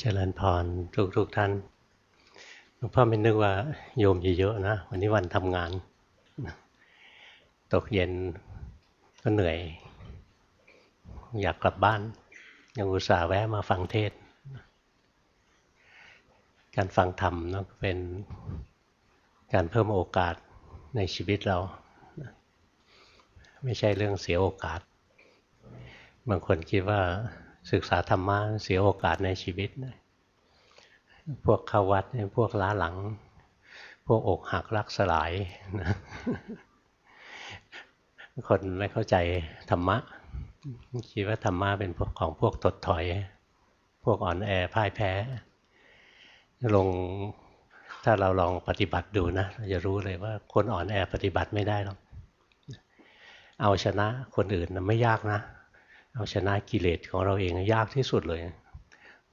เจริญพรทุกทุกท่านหลวงพ่อไม่นึกว่าโยมเยอะๆนะ วันนี้วันทำงาน ตกเย็นก็เหนื่อย อยากกลับบ้าน ยังอุตส่าห์แวะมาฟังเทศ การฟังธรรมนะเป็นการเพิ่มโอกาสในชีวิตเรา ไม่ใช่เรื่องเสียโอกาส บางคนคิดว่า ศึกษาธรรมะเสียโอกาสในชีวิตนะพวกเข้าวัดพวกล้าหลัง พวกอกหักรักสลายนะคนไม่เข้าใจธรรมะคิดว่าธรรมะเป็นพวกของพวกตดถอย พวกอ่อนแอพ่ายแพ้ ลงถ้าเราลองปฏิบัติดูนะเราจะรู้เลยว่าคนอ่อนแอปฏิบัติไม่ได้หรอกเอาชนะคนอื่นนะไม่ยากนะ เอาชนะกิเลสของเราเองยากที่สุดเลย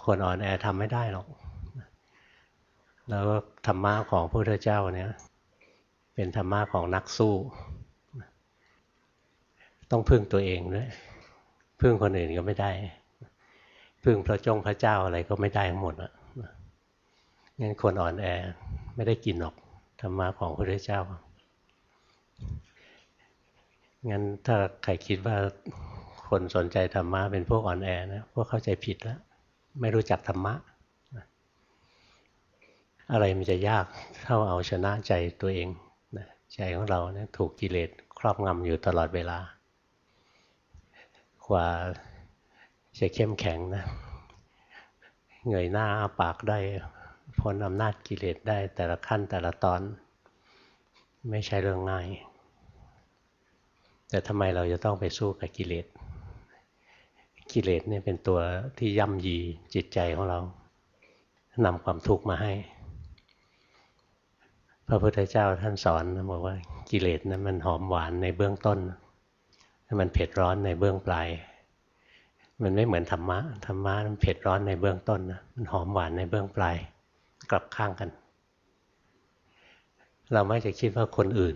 คนอ่อนแอทำไม่ได้หรอก แล้วธรรมะของพระพุทธเจ้าเนี่ย เป็นธรรมะของนักสู้ ต้องพึ่งตัวเองด้วยพึ่งคนอื่นก็ไม่ได้ พึ่งพระจงพระเจ้าอะไรก็ไม่ได้ทั้งหมดอะงั้นคนอ่อนแอไม่ได้กินหรอกธรรมะของพระพุทธเจ้างั้นถ้าใครคิดว่า คนสนใจธรรมะเป็นพวกอ่อนแอนะพวกเข้าใจผิดแล้ว ไม่รู้จักธรรมะ อะไรมันจะยากเท่าเอาชนะใจตัวเองใจของเราเนี่ยถูกกิเลสครอบงำอยู่ตลอดเวลา กว่าจะเข้มแข็งนะเงยหน้าปากได้พ้นอำนาจกิเลสได้แต่ละขั้นแต่ละตอน ไม่ใช่เรื่องง่าย แต่ทำไมเราจะต้องไปสู้กับกิเลส กิเลสเนี่ยเป็นตัวที่ย่ำยีจิตใจของเรานำความทุกข์มาให้ พระพุทธเจ้าท่านสอนบอกว่ากิเลสนั้นมันหอมหวานในเบื้องต้น มันเผ็ดร้อนในเบื้องปลาย มันไม่เหมือนธรรมะ ธรรมะมันเผ็ดร้อนในเบื้องต้นมันหอมหวานในเบื้องปลาย กลับข้างกัน เราไม่จะคิดว่าคนอื่น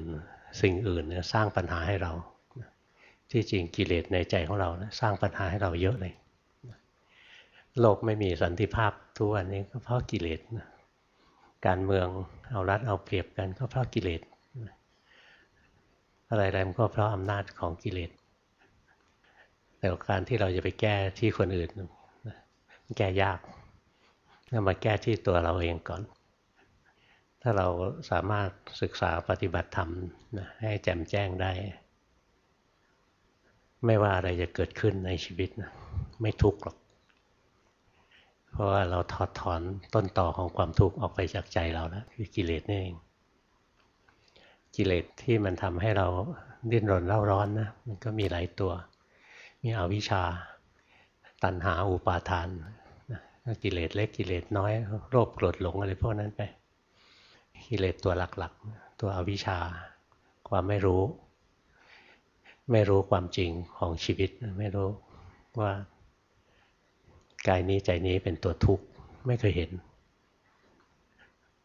สิ่งอื่นสร้างปัญหาให้เรา ที่จริงกิเลสในใจของเรานะสร้างปัญหาให้เราเยอะเลย โลกไม่มีสันติภาพทุกวันนี้ก็เพราะกิเลสนะการเมืองเอารัดเอาเปรียบกันก็เพราะกิเลสอะไรๆมันก็เพราะอำนาจของกิเลสแต่การที่เราจะไปแก้ที่คนอื่นแก้ยากต้อมาแก้ที่ตัวเราเองก่อน ถ้าเราสามารถศึกษาปฏิบัติธรรมนะให้แจ่มแจ้งได้ ไม่ว่าอะไรจะเกิดขึ้นในชีวิตนะไม่ทุกข์หรอก เพราะว่าเราถอดถอนต้นต่อของความทุกข์ออกไปจากใจเราแล้วคือกิเลสนี่เอง กิเลสที่มันทำให้เราดิ้นรนเล่าร้อนนะมันก็มีหลายตัว มีอวิชชา ตัณหาอุปาทานกิเลสเล็กกิเลสน้อยโลภโกรธหลงอะไรพวกนั้นไปกิเลสตัวหลักๆ ตัวอวิชชา ความไม่รู้ ไม่รู้ความจริงของชีวิต ไม่รู้ว่ากายนี้ใจนี้เป็นตัวทุกข์ไม่เคยเห็น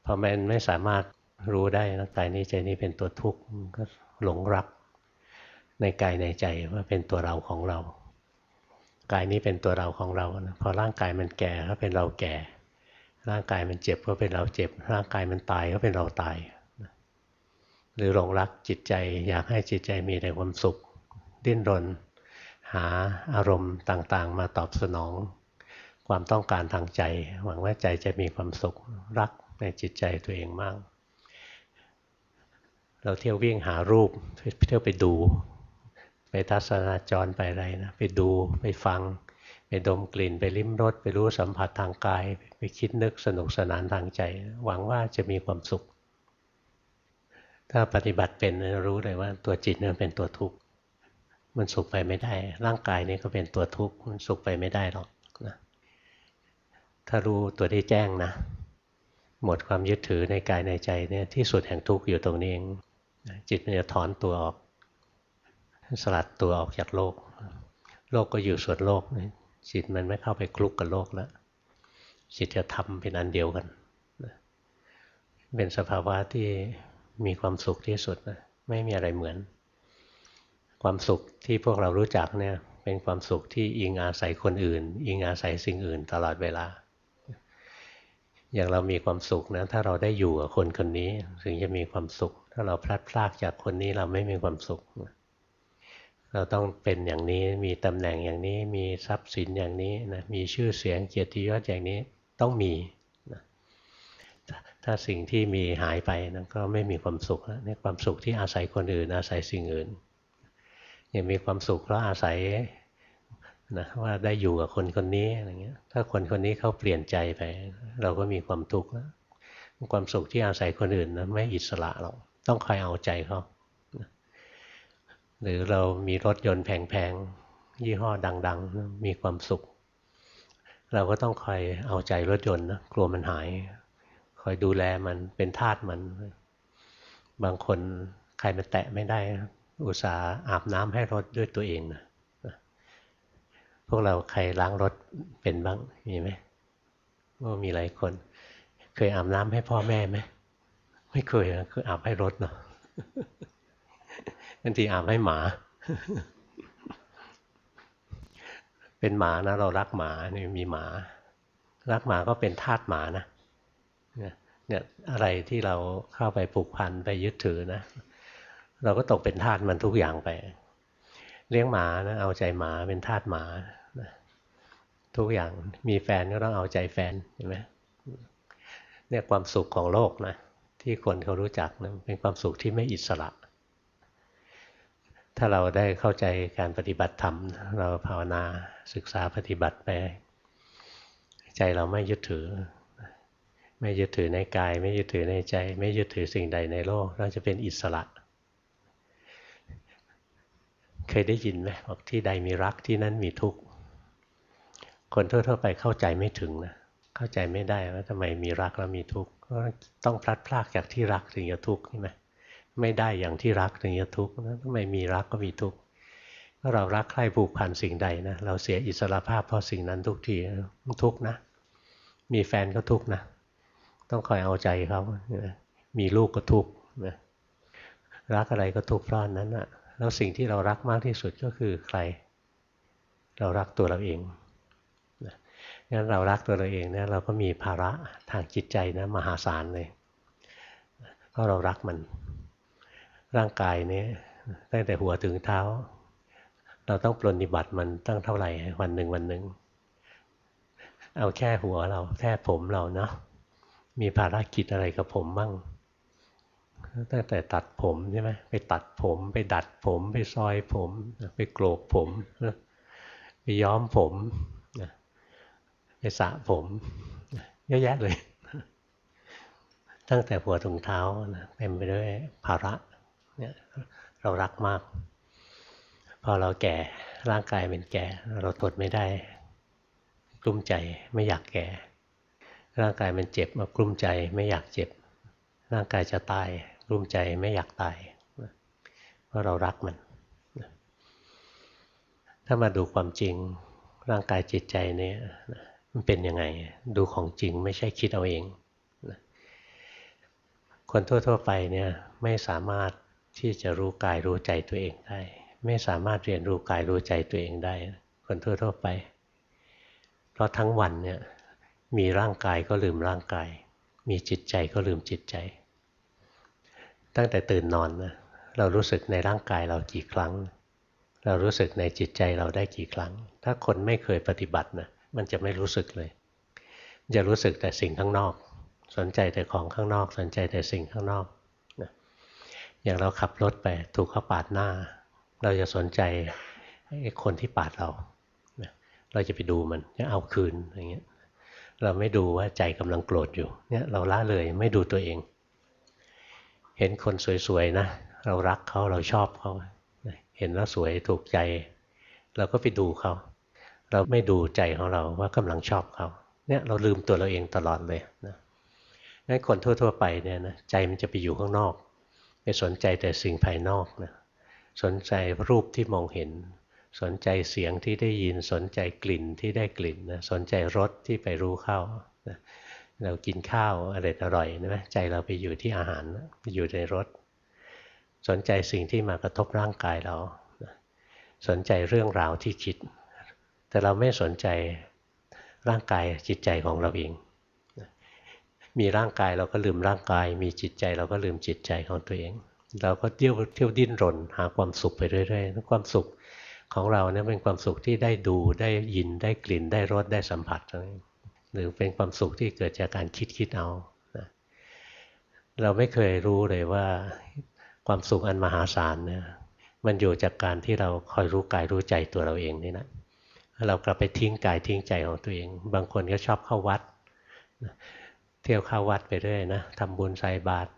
พอมันไม่สามารถรู้ได้นะกายนี้ใจนี้เป็นตัวทุกข์ก็หลงรัก ในกายในใจว่าเป็นตัวเราของเรา กายนี้เป็นตัวเราของเรานะพอร่างกายมันแก่ก็เป็นเราแก่ ร่างกายมันเจ็บก็เป็นเราเจ็บ ร่างกายมันตายก็เป็นเราตาย หรือหลงรักจิตใจอยากให้จิตใจมีแต่ความสุข ดิ้นรน หาอารมณ์ต่างๆ มาตอบสนอง ความต้องการทางใจ หวังว่าใจจะมีความสุขรักในจิตใจตัวเองมาก เราเที่ยววิ่งหารูปเที่ยวไปดู ไปทัศนาจรไปอะไรนะไปดูไปฟัง ไปดมกลิ่นไปลิ้มรสไปรู้สัมผัสทางกาย ไปคิดนึกสนุกสนานทางใจ หวังว่าจะมีความสุขถ้าปฏิบัติเป็นรู้เลยว่าตัวจิตนั้นเป็นตัวทุกข์ มันสุขไปไม่ได้ ร่างกายนี้ก็เป็นตัวทุกข์มันสุขไปไม่ได้หรอกนะถ้ารู้ตัวที่แจ้งนะ หมดความยึดถือในกายในใจเนี่ยที่สุดแห่งทุกข์อยู่ตรงนี้เองจิตมันจะถอนตัวออก สลัดตัวออกจากโลก โลกก็อยู่ส่วนโลกจิตมันไม่เข้าไปคลุกกับโลกแล้วจิตจะทำเป็นอันเดียวกันเป็นสภาวะที่มีความสุขที่สุดนะไม่มีอะไรเหมือน ความสุขที่พวกเรารู้จักเนี่ยเป็นความสุขที่อิงอาศัยคนอื่น อิงอาศัยสิ่งอื่นตลอดเวลา อย่างเรามีความสุขนะถ้าเราได้อยู่กับคนคนนี้ถึงจะมีความสุข ถ้าเราพลัดพรากจากคนนี้เราไม่มีความสุข เราต้องเป็นอย่างนี้มีตำแหน่งอย่างนี้มีทรัพย์สินอย่างนี้นะมีชื่อเสียงเกียรติยศอย่างนี้ต้องมีถ้าสิ่งที่มีหายไปนะก็ไม่มีความสุขแล้วนี่ความสุขที่อาศัยคนอื่นอาศัยสิ่งอื่น ยังมีความสุขเพราะอาศัยนะว่าได้อยู่กับคนคนนี้อะไรเงี้ย ถ้าคนคนนี้เขาเปลี่ยนใจไป เราก็มีความทุกข์แล้วความสุขที่อาศัยคนอื่นนะไม่อิสระหรอกต้องคอยเอาใจเขาหรือเรามีรถยนต์แพงๆยี่ห้อดัง ๆ มีความสุข เราก็ต้องคอยเอาใจรถยนต์นะกลัวมันหาย คอยดูแลมันเป็นทาสมัน บางคนใครมาแตะไม่ได้ อุตส่าห์อาบน้ำให้รถด้วยตัวเองนะพวกเราใครล้างรถเป็นบ้างมีไหมว่ามีหลายคน เคยอาบน้ำให้พ่อแม่ไหมไม่เคยนะคืออาบให้รถเนาะบางทีอาบให้หมา เป็นหมานะ เรารักหมาเนี่ยมีหมา รักหมาก็เป็นทาสหมานะเนี่ยอะไรที่เราเข้าไปผูกพันไปยึดถือนะ เราก็ตกเป็นทาสมันทุกอย่างไป เลี้ยงหมานะเอาใจหมาเป็นทาสหมาทุกอย่างมีแฟนก็ต้องเอาใจแฟนเห็นไหมเนี่ยความสุขของโลกนะที่คนเขารู้จักนะเป็นความสุขที่ไม่อิสระ ถ้าเราได้เข้าใจการปฏิบัติธรรม เราภาวนาศึกษาปฏิบัติไป ใจเราไม่ยึดถือ ไม่ยึดถือในกาย ไม่ยึดถือในใจ ไม่ยึดถือสิ่งใดในโลก เราจะเป็นอิสระเคยได้ยินไหมบอกที่ใดมีรักที่นั้นมีทุกข์คนทั่วๆไปเข้าใจไม่ถึงนะเข้าใจไม่ได้ว่าทำไมมีรักแล้วมีทุกข์ก็ต้องพลัดพรากจากที่รักถึงจะทุกข์ใช่ไหมไม่ได้อย่างที่รักถึงจะทุกข์นะทำไมมีรักก็มีทุกข์ก็เรารักใคร่ผูกพันสิ่งใดนะเราเสียอิสระภาพเพราะสิ่งนั้นทุกทีทุกข์นะ มีแฟนก็ทุกข์นะ ต้องคอยเอาใจเขามีลูกก็ทุกข์นะรักอะไรก็ทุกข์เพราะนั้นอะ แล้วสิ่งที่เรารักมากที่สุดก็คือใคร เรารักตัวเราเองงั้นเรารักตัวเราเองเนี่ยเราก็มีภาระทางจิตใจนะมหาศาลเลยเพราะเรารักมัน ร่างกายนี้ตั้งแต่หัวถึงเท้า เราต้องปรนนิบัติมันตั้งเท่าไหร่วันหนึ่งวันหนึ่งเอาแค่หัวเราแค่ผมเราเนาะมีภารกิจอะไรกับผมบ้าง ตั้งแต่ตัดผมใช่ไหมไปตัดผม ไปดัดผม ไปซอยผม ไปโกรกผม ไปย้อมผมไปสระผมเยอะแยะเลย ตั้งแต่หัวถึงเท้าเต็มไปด้วยภาระเนี่ยเรารักมาก พอเราแก่ร่างกายเป็นแก่ เราทนไม่ได้กลุ้มใจไม่อยากแก่ ร่างกายมันเจ็บมากลุ้มใจไม่อยากเจ็บ ร่างกายจะตาย กลุ้มใจไม่อยากตายเพราะเรารักมันถ้ามาดูความจริงร่างกายจิตใจเนี่ยมันเป็นยังไงดูของจริงไม่ใช่คิดเอาเอง คนทั่ว ๆ ไปเนี่ยไม่สามารถที่จะรู้กายรู้ใจตัวเองได้ ไม่สามารถเรียนรู้กายรู้ใจตัวเองได้ คนทั่ว ๆ ไป เพราะทั้งวันเนี่ยมีร่างกายก็ลืมร่างกาย มีจิตใจก็ลืมจิตใจ ตั้งแต่ตื่นนอนนะเรารู้สึกในร่างกายเรากี่ครั้ง เรารู้สึกในจิตใจเราได้กี่ครั้ง ถ้าคนไม่เคยปฏิบัตินะมันจะไม่รู้สึกเลย จะรู้สึกแต่สิ่งข้างนอก สนใจแต่ของข้างนอก สนใจแต่สิ่งข้างนอกนะอย่างเราขับรถไปถูกเขาปาดหน้า เราจะสนใจคนที่ปาดเราเราจะไปดูมันจะเอาคืนอย่างเงี้ยเราไม่ดูว่าใจกำลังโกรธอยู่เนี่ยเราละเลยไม่ดูตัวเอง เห็นคนสวยๆนะ เรารักเขาเราชอบเขาเห็นแล้วสวยถูกใจ เราก็ไปดูเขา เราไม่ดูใจของเราว่ากำลังชอบเขาเนี่ยเราลืมตัวเราเองตลอดเลยนะงั้นคนทั่ว ๆ ไปเนี่ยนะใจมันจะไปอยู่ข้างนอกไปสนใจแต่สิ่งภายนอกนะสนใจรูปที่มองเห็น สนใจเสียงที่ได้ยินสนใจกลิ่นที่ได้กลิ่นนะสนใจรสที่ไปรู้เข้านะ เรากินข้าวอร่อยอร่อยนะใจเราไปอยู่ที่อาหารไปอยู่ในรสสนใจสิ่งที่มากระทบร่างกายเรา สนใจเรื่องราวที่คิด แต่เราไม่สนใจร่างกายจิตใจของเราเอง มีร่างกายเราก็ลืมร่างกาย มีจิตใจเราก็ลืมจิตใจของตัวเอง เราก็เที่ยวเที่ยวดิ้นรน หาความสุขไปเรื่อยๆความสุขของเราเนี่ยเป็นความสุขที่ได้ดูได้ยินได้กลิ่นได้รสได้สัมผัสอะไร หรือเป็นความสุขที่เกิดจากการคิดคิดเอานะเราไม่เคยรู้เลยว่าความสุขอันมหาศาลเนี่ยมันอยู่จากการที่เราคอยรู้กายรู้ใจตัวเราเองนี่นะเรากลับไปทิ้งกายทิ้งใจของตัวเอง บางคนก็ชอบเข้าวัดเที่ยวเข้าวัดไปเรื่อยนะทำบุญใส่บาตร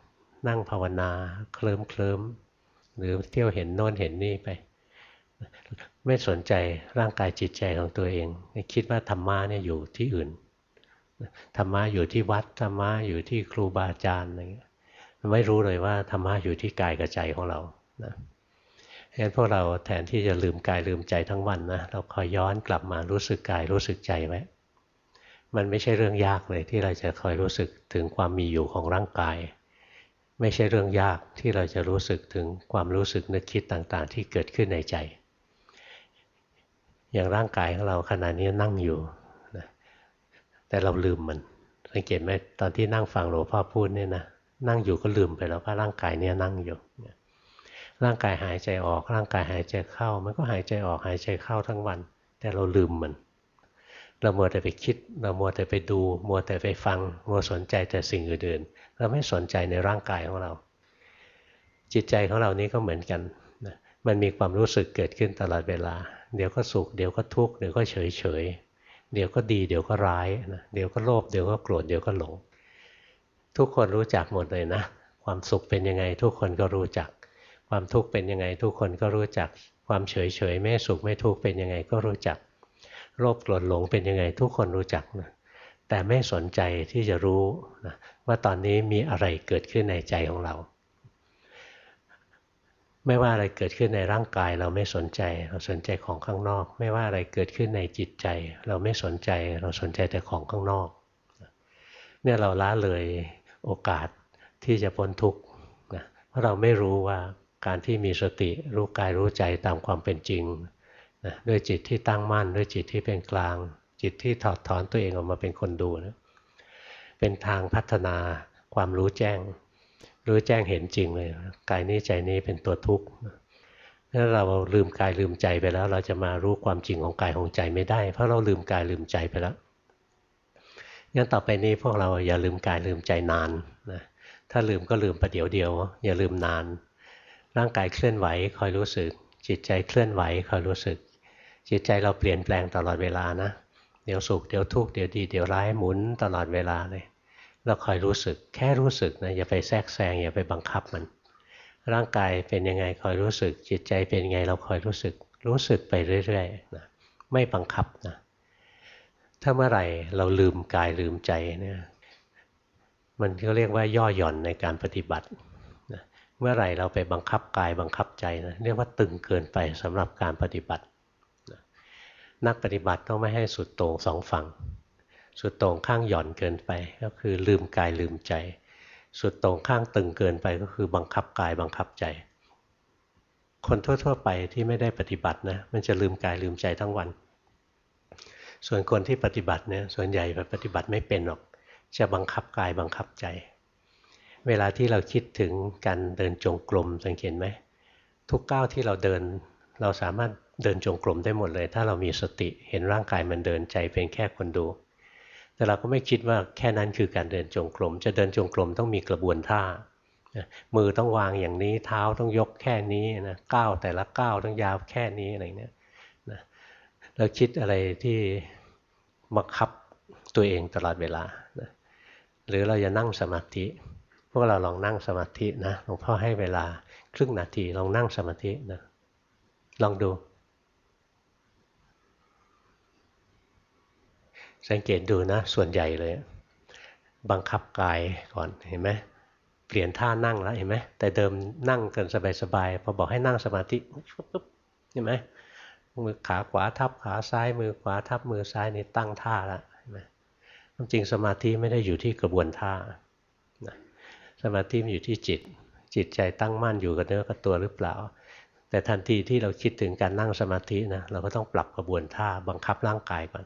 นั่งภาวนาเคลิ้มเคลิ้มหรือเที่ยวเห็นโน่นเห็นนี่ไป ไม่สนใจร่างกายจิตใจของตัวเอง คิดว่าธรรมะเนี่ยอยู่ที่อื่น ธรรมะอยู่ที่วัดธรรมะอยู่ที่ครูบาอาจารย์อะไรเงี้ยไม่รู้เลยว่าธรรมะอยู่ที่กายกับใจของเรานะฉะนั้นพวกเราแทนที่จะลืมกายลืมใจทั้งวันนะเราคอยย้อนกลับมารู้สึกกายรู้สึกใจไว้มันไม่ใช่เรื่องยากเลยที่เราจะคอยรู้สึกถึงความมีอยู่ของร่างกาย ไม่ใช่เรื่องยากที่เราจะรู้สึกถึงความรู้สึกนึกคิดต่างๆ ที่เกิดขึ้นในใจ อย่างร่างกายของเราขณะนี้นั่งอยู่ แต่เราลืมมัน สังเกตไหมตอนที่นั่งฟังหลวงพ่อพูดเนี่ยนะนั่งอยู่ก็ลืมไปแล้วว่าร่างกายเนี่ยนั่งอยู่ร่างกายหายใจออกร่างกายหายใจเข้า มันก็หายใจออกหายใจเข้าทั้งวัน แต่เราลืมมันเรามัวแต่ไปคิดเรามัวแต่ไปดู มัวแต่ไปฟัง มัวสนใจแต่สิ่งอื่นๆเราไม่สนใจในร่างกายของเรา จิตใจของเรานี้ก็เหมือนกันนะมันมีความรู้สึกเกิดขึ้นตลอดเวลา เดี๋ยวก็สุข เดี๋ยวก็ทุกข์เดี๋ยวก็เฉยเฉย เดี๋ยวก็ดี เดี๋ยวก็ร้ายนะเดี๋ยวก็โลภเดี๋ยวก็โกรธเดี๋ยวก็หลง ทุกคนรู้จักหมดเลยนะ ความสุขเป็นยังไงทุกคนก็รู้จัก ความทุกข์เป็นยังไงทุกคนก็รู้จัก ความเฉยเฉยไม่สุขไม่ทุกข์เป็นยังไงก็รู้จักโรคโกรธหลงเป็นยังไงทุกคนรู้จักนะแต่ไม่สนใจที่จะรู้นะว่าตอนนี้มีอะไรเกิดขึ้นในใจของเรา ไม่ว่าอะไรเกิดขึ้นในร่างกาย เราไม่สนใจ เราสนใจของข้างนอก ไม่ว่าอะไรเกิดขึ้นในจิตใจ เราไม่สนใจ เราสนใจแต่ของข้างนอกเนี่ยเราละเลยโอกาสที่จะพ้นทุกข์นะเพราะเราไม่รู้ว่าการที่มีสติรู้กายรู้ใจตามความเป็นจริงนะด้วยจิตที่ตั้งมั่น ด้วยจิตที่เป็นกลาง จิตที่ถอดถอนตัวเองออกมาเป็นคนดูนะเป็นทางพัฒนาความรู้แจ้ง รู้แจ้งเห็นจริงเลยกายนี้ใจนี้เป็นตัวทุกข์ถ้าเราลืมกายลืมใจไปแล้ว เราจะมารู้ความจริงของกายของใจไม่ได้ เพราะเราลืมกายลืมใจไปแล้วงั้นต่อไปนี้พวกเราอย่าลืมกายลืมใจนานนะถ้าลืมก็ลืมประเดี๋ยวเดียว อย่าลืมนาน ร่างกายเคลื่อนไหวคอยรู้สึก จิตใจเคลื่อนไหวคอยรู้สึก จิตใจเราเปลี่ยนแปลงตลอดเวลานะเดี๋ยวสุขเดี๋ยวทุกข์เดี๋ยวดีเดี๋ยวร้ายหมุนตลอดเวลาเลย เราคอยรู้สึกแค่รู้สึกนะอย่าไปแทรกแซงอย่าไปบังคับมัน ร่างกายเป็นยังไงคอยรู้สึก จิตใจเป็นยังไงเราคอยรู้สึก รู้สึกไปเรื่อยๆนะไม่บังคับนะถ้าเมื่อไหร่เราลืมกายลืมใจเนี่ยมันก็เรียกว่าย่อหย่อนในการปฏิบัติเมื่อไหร่เราไปบังคับกายบังคับใจนะเรียกว่าตึงเกินไปสำหรับการปฏิบัตินักปฏิบัติต้องไม่ให้สุดโต่งสองฝั่ง สุดต่งข้างหย่อนเกินไป ก็คือลืมกายลืมใจ สุดต่งข้างตึงเกินไปก็คือบังคับกายบังคับใจ คนทั่ว ๆ ไปที่ไม่ได้ปฏิบัตินะมันจะลืมกายลืมใจทั้งวัน ส่วนคนที่ปฏิบัติเนี่ยส่วนใหญ่ปฏิบัติไม่เป็นหรอก จะบังคับกายบังคับใจ เวลาที่เราคิดถึงการเดินจงกรมสังเกตไหมทุกก้าวที่เราเดินเราสามารถเดินจงกรมได้หมดเลย ถ้าเรามีสติเห็นร่างกายมันเดินใจเป็นแค่คนดู แต่เราก็ไม่คิดว่าแค่นั้นคือการเดินจงกรม จะเดินจงกรมต้องมีกระบวนท่ามือต้องวางอย่างนี้เท้าต้องยกแค่นี้นะก้าวแต่ละก้าวต้องยาวแค่นี้อะไรเนี้ยนะเราคิดอะไรที่บังคับตัวเองตลอดเวลานะหรือเราจะนั่งสมาธิ พวกเราลองนั่งสมาธินะหลวงพ่อให้เวลาครึ่งนาทีลองนั่งสมาธินะลองดู สังเกตดูนะ ส่วนใหญ่เลย บังคับกายก่อนเห็นไหมเปลี่ยนท่านั่งแล้วเห็นไหมแต่เดิมนั่งกันสบายๆพอบอกให้นั่งสมาธิปุ๊บเห็นไหมมือขาขวาทับขาซ้าย มือขวาทับมือซ้ายนี่ตั้งท่าแล้วเห็นไหมจริงสมาธิไม่ได้อยู่ที่กระบวนท่าสมาธิมันอยู่ที่จิต จิตใจตั้งมั่นอยู่กับเนื้อกับตัวหรือเปล่า แต่ทันทีที่เราคิดถึงการนั่งสมาธินะเราก็ต้องปรับกระบวนท่าบังคับร่างกายก่อน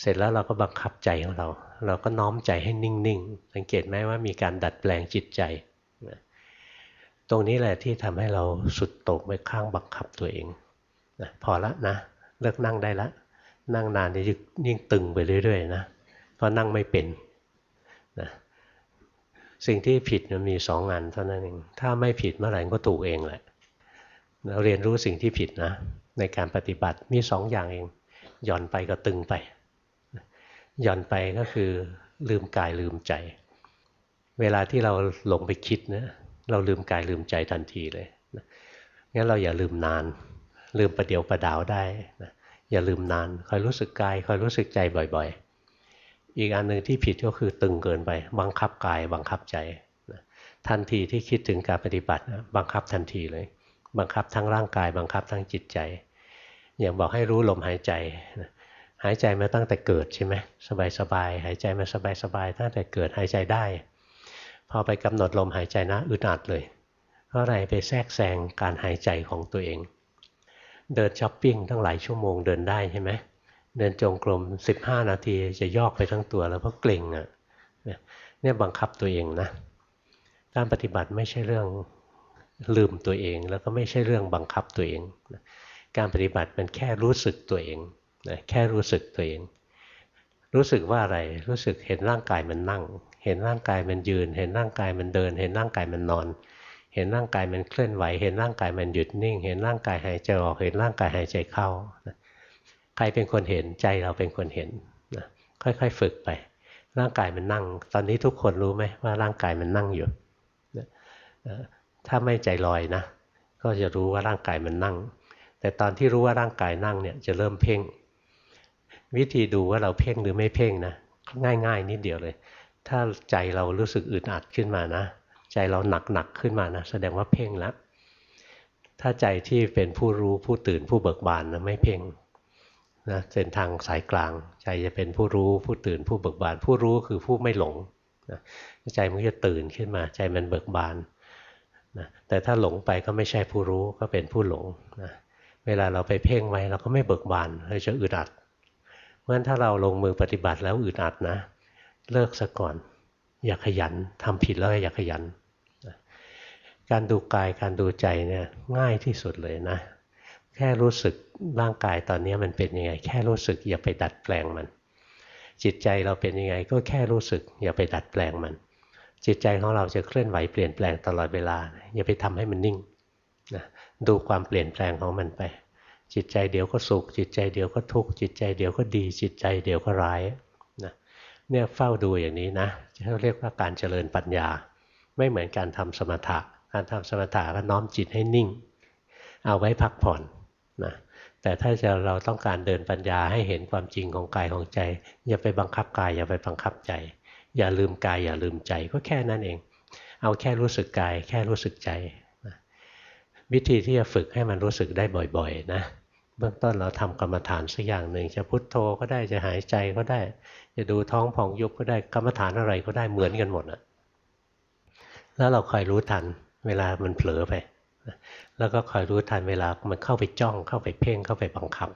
เสร็จแล้วเราก็บังคับใจของเรา เราก็น้อมใจให้นิ่งๆ สังเกตไหมว่ามีการดัดแปลงจิตใจ ตรงนี้แหละที่ทำให้เราสุดโต่งไปข้างบังคับตัวเองนะพอละนะ เลิกนั่งได้ละ นั่งนานจะยิ่งตึงไปเรื่อยๆนะเพราะนั่งไม่เป็นนะสิ่งที่ผิดมันมีสองงานเท่านั้นเอง ถ้าไม่ผิดเมื่อไหร่ก็ถูกเองแหละ เราเรียนรู้สิ่งที่ผิดนะ ในการปฏิบัติมีสองอย่างเอง หย่อนไปก็ตึงไป หย่อนไปก็คือลืมกายลืมใจ เวลาที่เราหลงไปคิดนะเราลืมกายลืมใจทันทีเลยงั้นเราอย่าลืมนาน ลืมประเดี๋ยวประดาวได้นะอย่าลืมนานคอยรู้สึกกายคอยรู้สึกใจบ่อยๆ อีกอันหนึ่งที่ผิดก็คือตึงเกินไป บังคับกายบังคับใจนะทันทีที่คิดถึงการปฏิบัตินะบังคับทันทีเลย บังคับทั้งร่างกาย บังคับทั้งจิตใจ อย่างบอกให้รู้ลมหายใจนะ หายใจมาตั้งแต่เกิดใช่ไหมสบายๆหายใจมาสบายๆตั้งแต่เกิดหายใจได้ พอไปกำหนดลมหายใจนะอึดอัดเลย เพราะอะไรไปแทรกแซงการหายใจของตัวเอง เดินช้อปปิ้งทั้งหลายชั่วโมงเดินได้ใช่ไหมเดินจงกรม 15 นาทีจะยอกไปทั้งตัวแล้วเพราะเกร็งอะเนี่ยบังคับตัวเองนะการปฏิบัติไม่ใช่เรื่องลืมตัวเอง แล้วก็ไม่ใช่เรื่องบังคับตัวเอง การปฏิบัติมันแค่รู้สึกตัวเอง แค่รู้สึกตัวเอง รู้สึกว่าอะไร รู้สึกเห็นร่างกายมันนั่ง เห็นร่างกายมันยืน เห็นร่างกายมันเดิน เห็นร่างกายมันนอน เห็นร่างกายมันเคลื่อนไหว เห็นร่างกายมันหยุดนิ่ง เห็นร่างกายหายใจออก เห็นร่างกายหายใจเข้า ใครเป็นคนเห็นใจเราเป็นคนเห็นนะค่อยๆฝึกไป ร่างกายมันนั่ง ตอนนี้ทุกคนรู้ไหมว่าร่างกายมันนั่งอยู่ ถ้าไม่ใจลอยนะ ก็จะรู้ว่าร่างกายมันนั่งแต่ตอนที่รู้ว่าร่างกายนั่งเนี่ยจะเริ่มเพ่ง วิธีดูว่าเราเพ่งหรือไม่เพ่งนะง่าย ๆ นิดเดียวเลย ถ้าใจเรารู้สึกอึดอัดขึ้นมานะ ใจเราหนักหนักขึ้นมานะ แสดงว่าเพ่งแล้วถ้าใจที่เป็นผู้รู้ผู้ตื่นผู้เบิกบานนะไม่เพ่งนะเส้นทางสายกลาง ใจจะเป็นผู้รู้ผู้ตื่นผู้เบิกบาน ผู้รู้คือผู้ไม่หลงนะใจมันจะตื่นขึ้นมา ใจมันเบิกบานนะแต่ถ้าหลงไปก็ไม่ใช่ผู้รู้ก็เป็นผู้หลงนะเวลาเราไปเพ่งไว้เราก็ไม่เบิกบานเราจะอึดอัด ราะฉะนั้นถ้าเราลงมือปฏิบัติแล้วอึดอัดนะ เลิกซะก่อน อย่าขยันทำผิดแล้วอย่าขยัน การดูกายการดูใจเนี่ยง่ายที่สุดเลยนะ แค่รู้สึกร่างกายตอนนี้มันเป็นยังไง แค่รู้สึกอย่าไปดัดแปลงมัน จิตใจเราเป็นยังไงก็แค่รู้สึก อย่าไปดัดแปลงมัน จิตใจของเราจะเคลื่อนไหวเปลี่ยนแปลงตลอดเวลา อย่าไปทำให้มันนิ่งนะดูความเปลี่ยนแปลงของมันไป จิตใจเดี๋ยวก็สุข จิตใจเดี๋ยวก็ทุกข์จิตใจเดี๋ยวก็ดี จิตใจเดี๋ยวก็ร้ายเนี่ยเฝ้าดูอย่างนี้นะเขาเรียกว่าการเจริญปัญญา ไม่เหมือนการทำสมถะ การทำสมถะก็น้อมจิตให้นิ่ง เอาไว้พักผ่อนนะแต่ถ้าจะเราต้องการเดินปัญญาให้เห็นความจริงของกายของใจ อย่าไปบังคับกาย อย่าไปบังคับใจ อย่าลืมกายอย่าลืมใจก็แค่นั้นเอง เอาแค่รู้สึกกาย แค่รู้สึกใจวิธีที่จะฝึกให้มันรู้สึกได้บ่อยๆนะ เบื้องต้นเราทำกรรมฐานสักอย่างหนึ่งจะพุทโธก็ได้จะหายใจก็ได้ จะดูท้องผ่องยุบก็ได้กรรมฐานอะไรก็ได้เหมือนกันหมดอะแล้วเราคอยรู้ทันเวลามันเผลอไป แล้วก็คอยรู้ทันเวลามันเข้าไปจ้องเข้าไปเพ่งเข้าไปบังคับ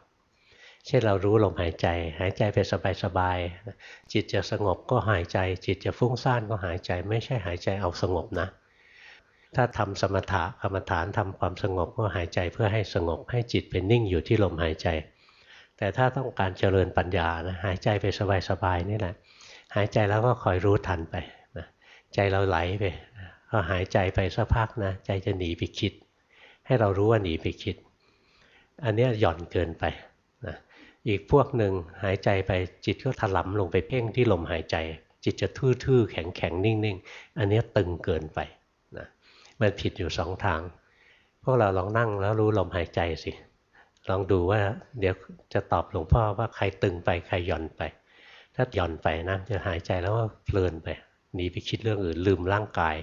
เช่นเรารู้ลมหายใจ หายใจไปสบายๆจิตจะสงบก็หายใจ จิตจะฟุ้งซ่านก็หายใจ ไม่ใช่หายใจเอาสงบนะ ถ้าทำสมถะกรรมฐานทำความสงบก็หายใจเพื่อให้สงบให้จิตเป็นนิ่งอยู่ที่ลมหายใจ แต่ถ้าต้องการเจริญปัญญานะหายใจไปสบายๆนี่แหละหายใจแล้วก็คอยรู้ทันไปนะใจเราไหลไปพอหายใจไปสักพักนะใจจะหนีไปคิด ให้เรารู้ว่าหนีไปคิด อันนี้หย่อนเกินไปนะอีกพวกหนึ่งหายใจไปจิตก็ถลำลงไปเพ่งที่ลมหายใจ จิตจะทื่อๆแข็งๆ นิ่งๆ อันนี้ตึงเกินไป มันผิดอยู่สองทาง พวกเราลองนั่งแล้วรู้ลมหายใจสิ ลองดูว่าเดี๋ยวจะตอบหลวงพ่อว่าใครตึงไปใครหย่อนไป ถ้าหย่อนไปนะจะหายใจแล้วว่าเพลินไปหนีไปคิดเรื่องอื่นลืมร่างกาย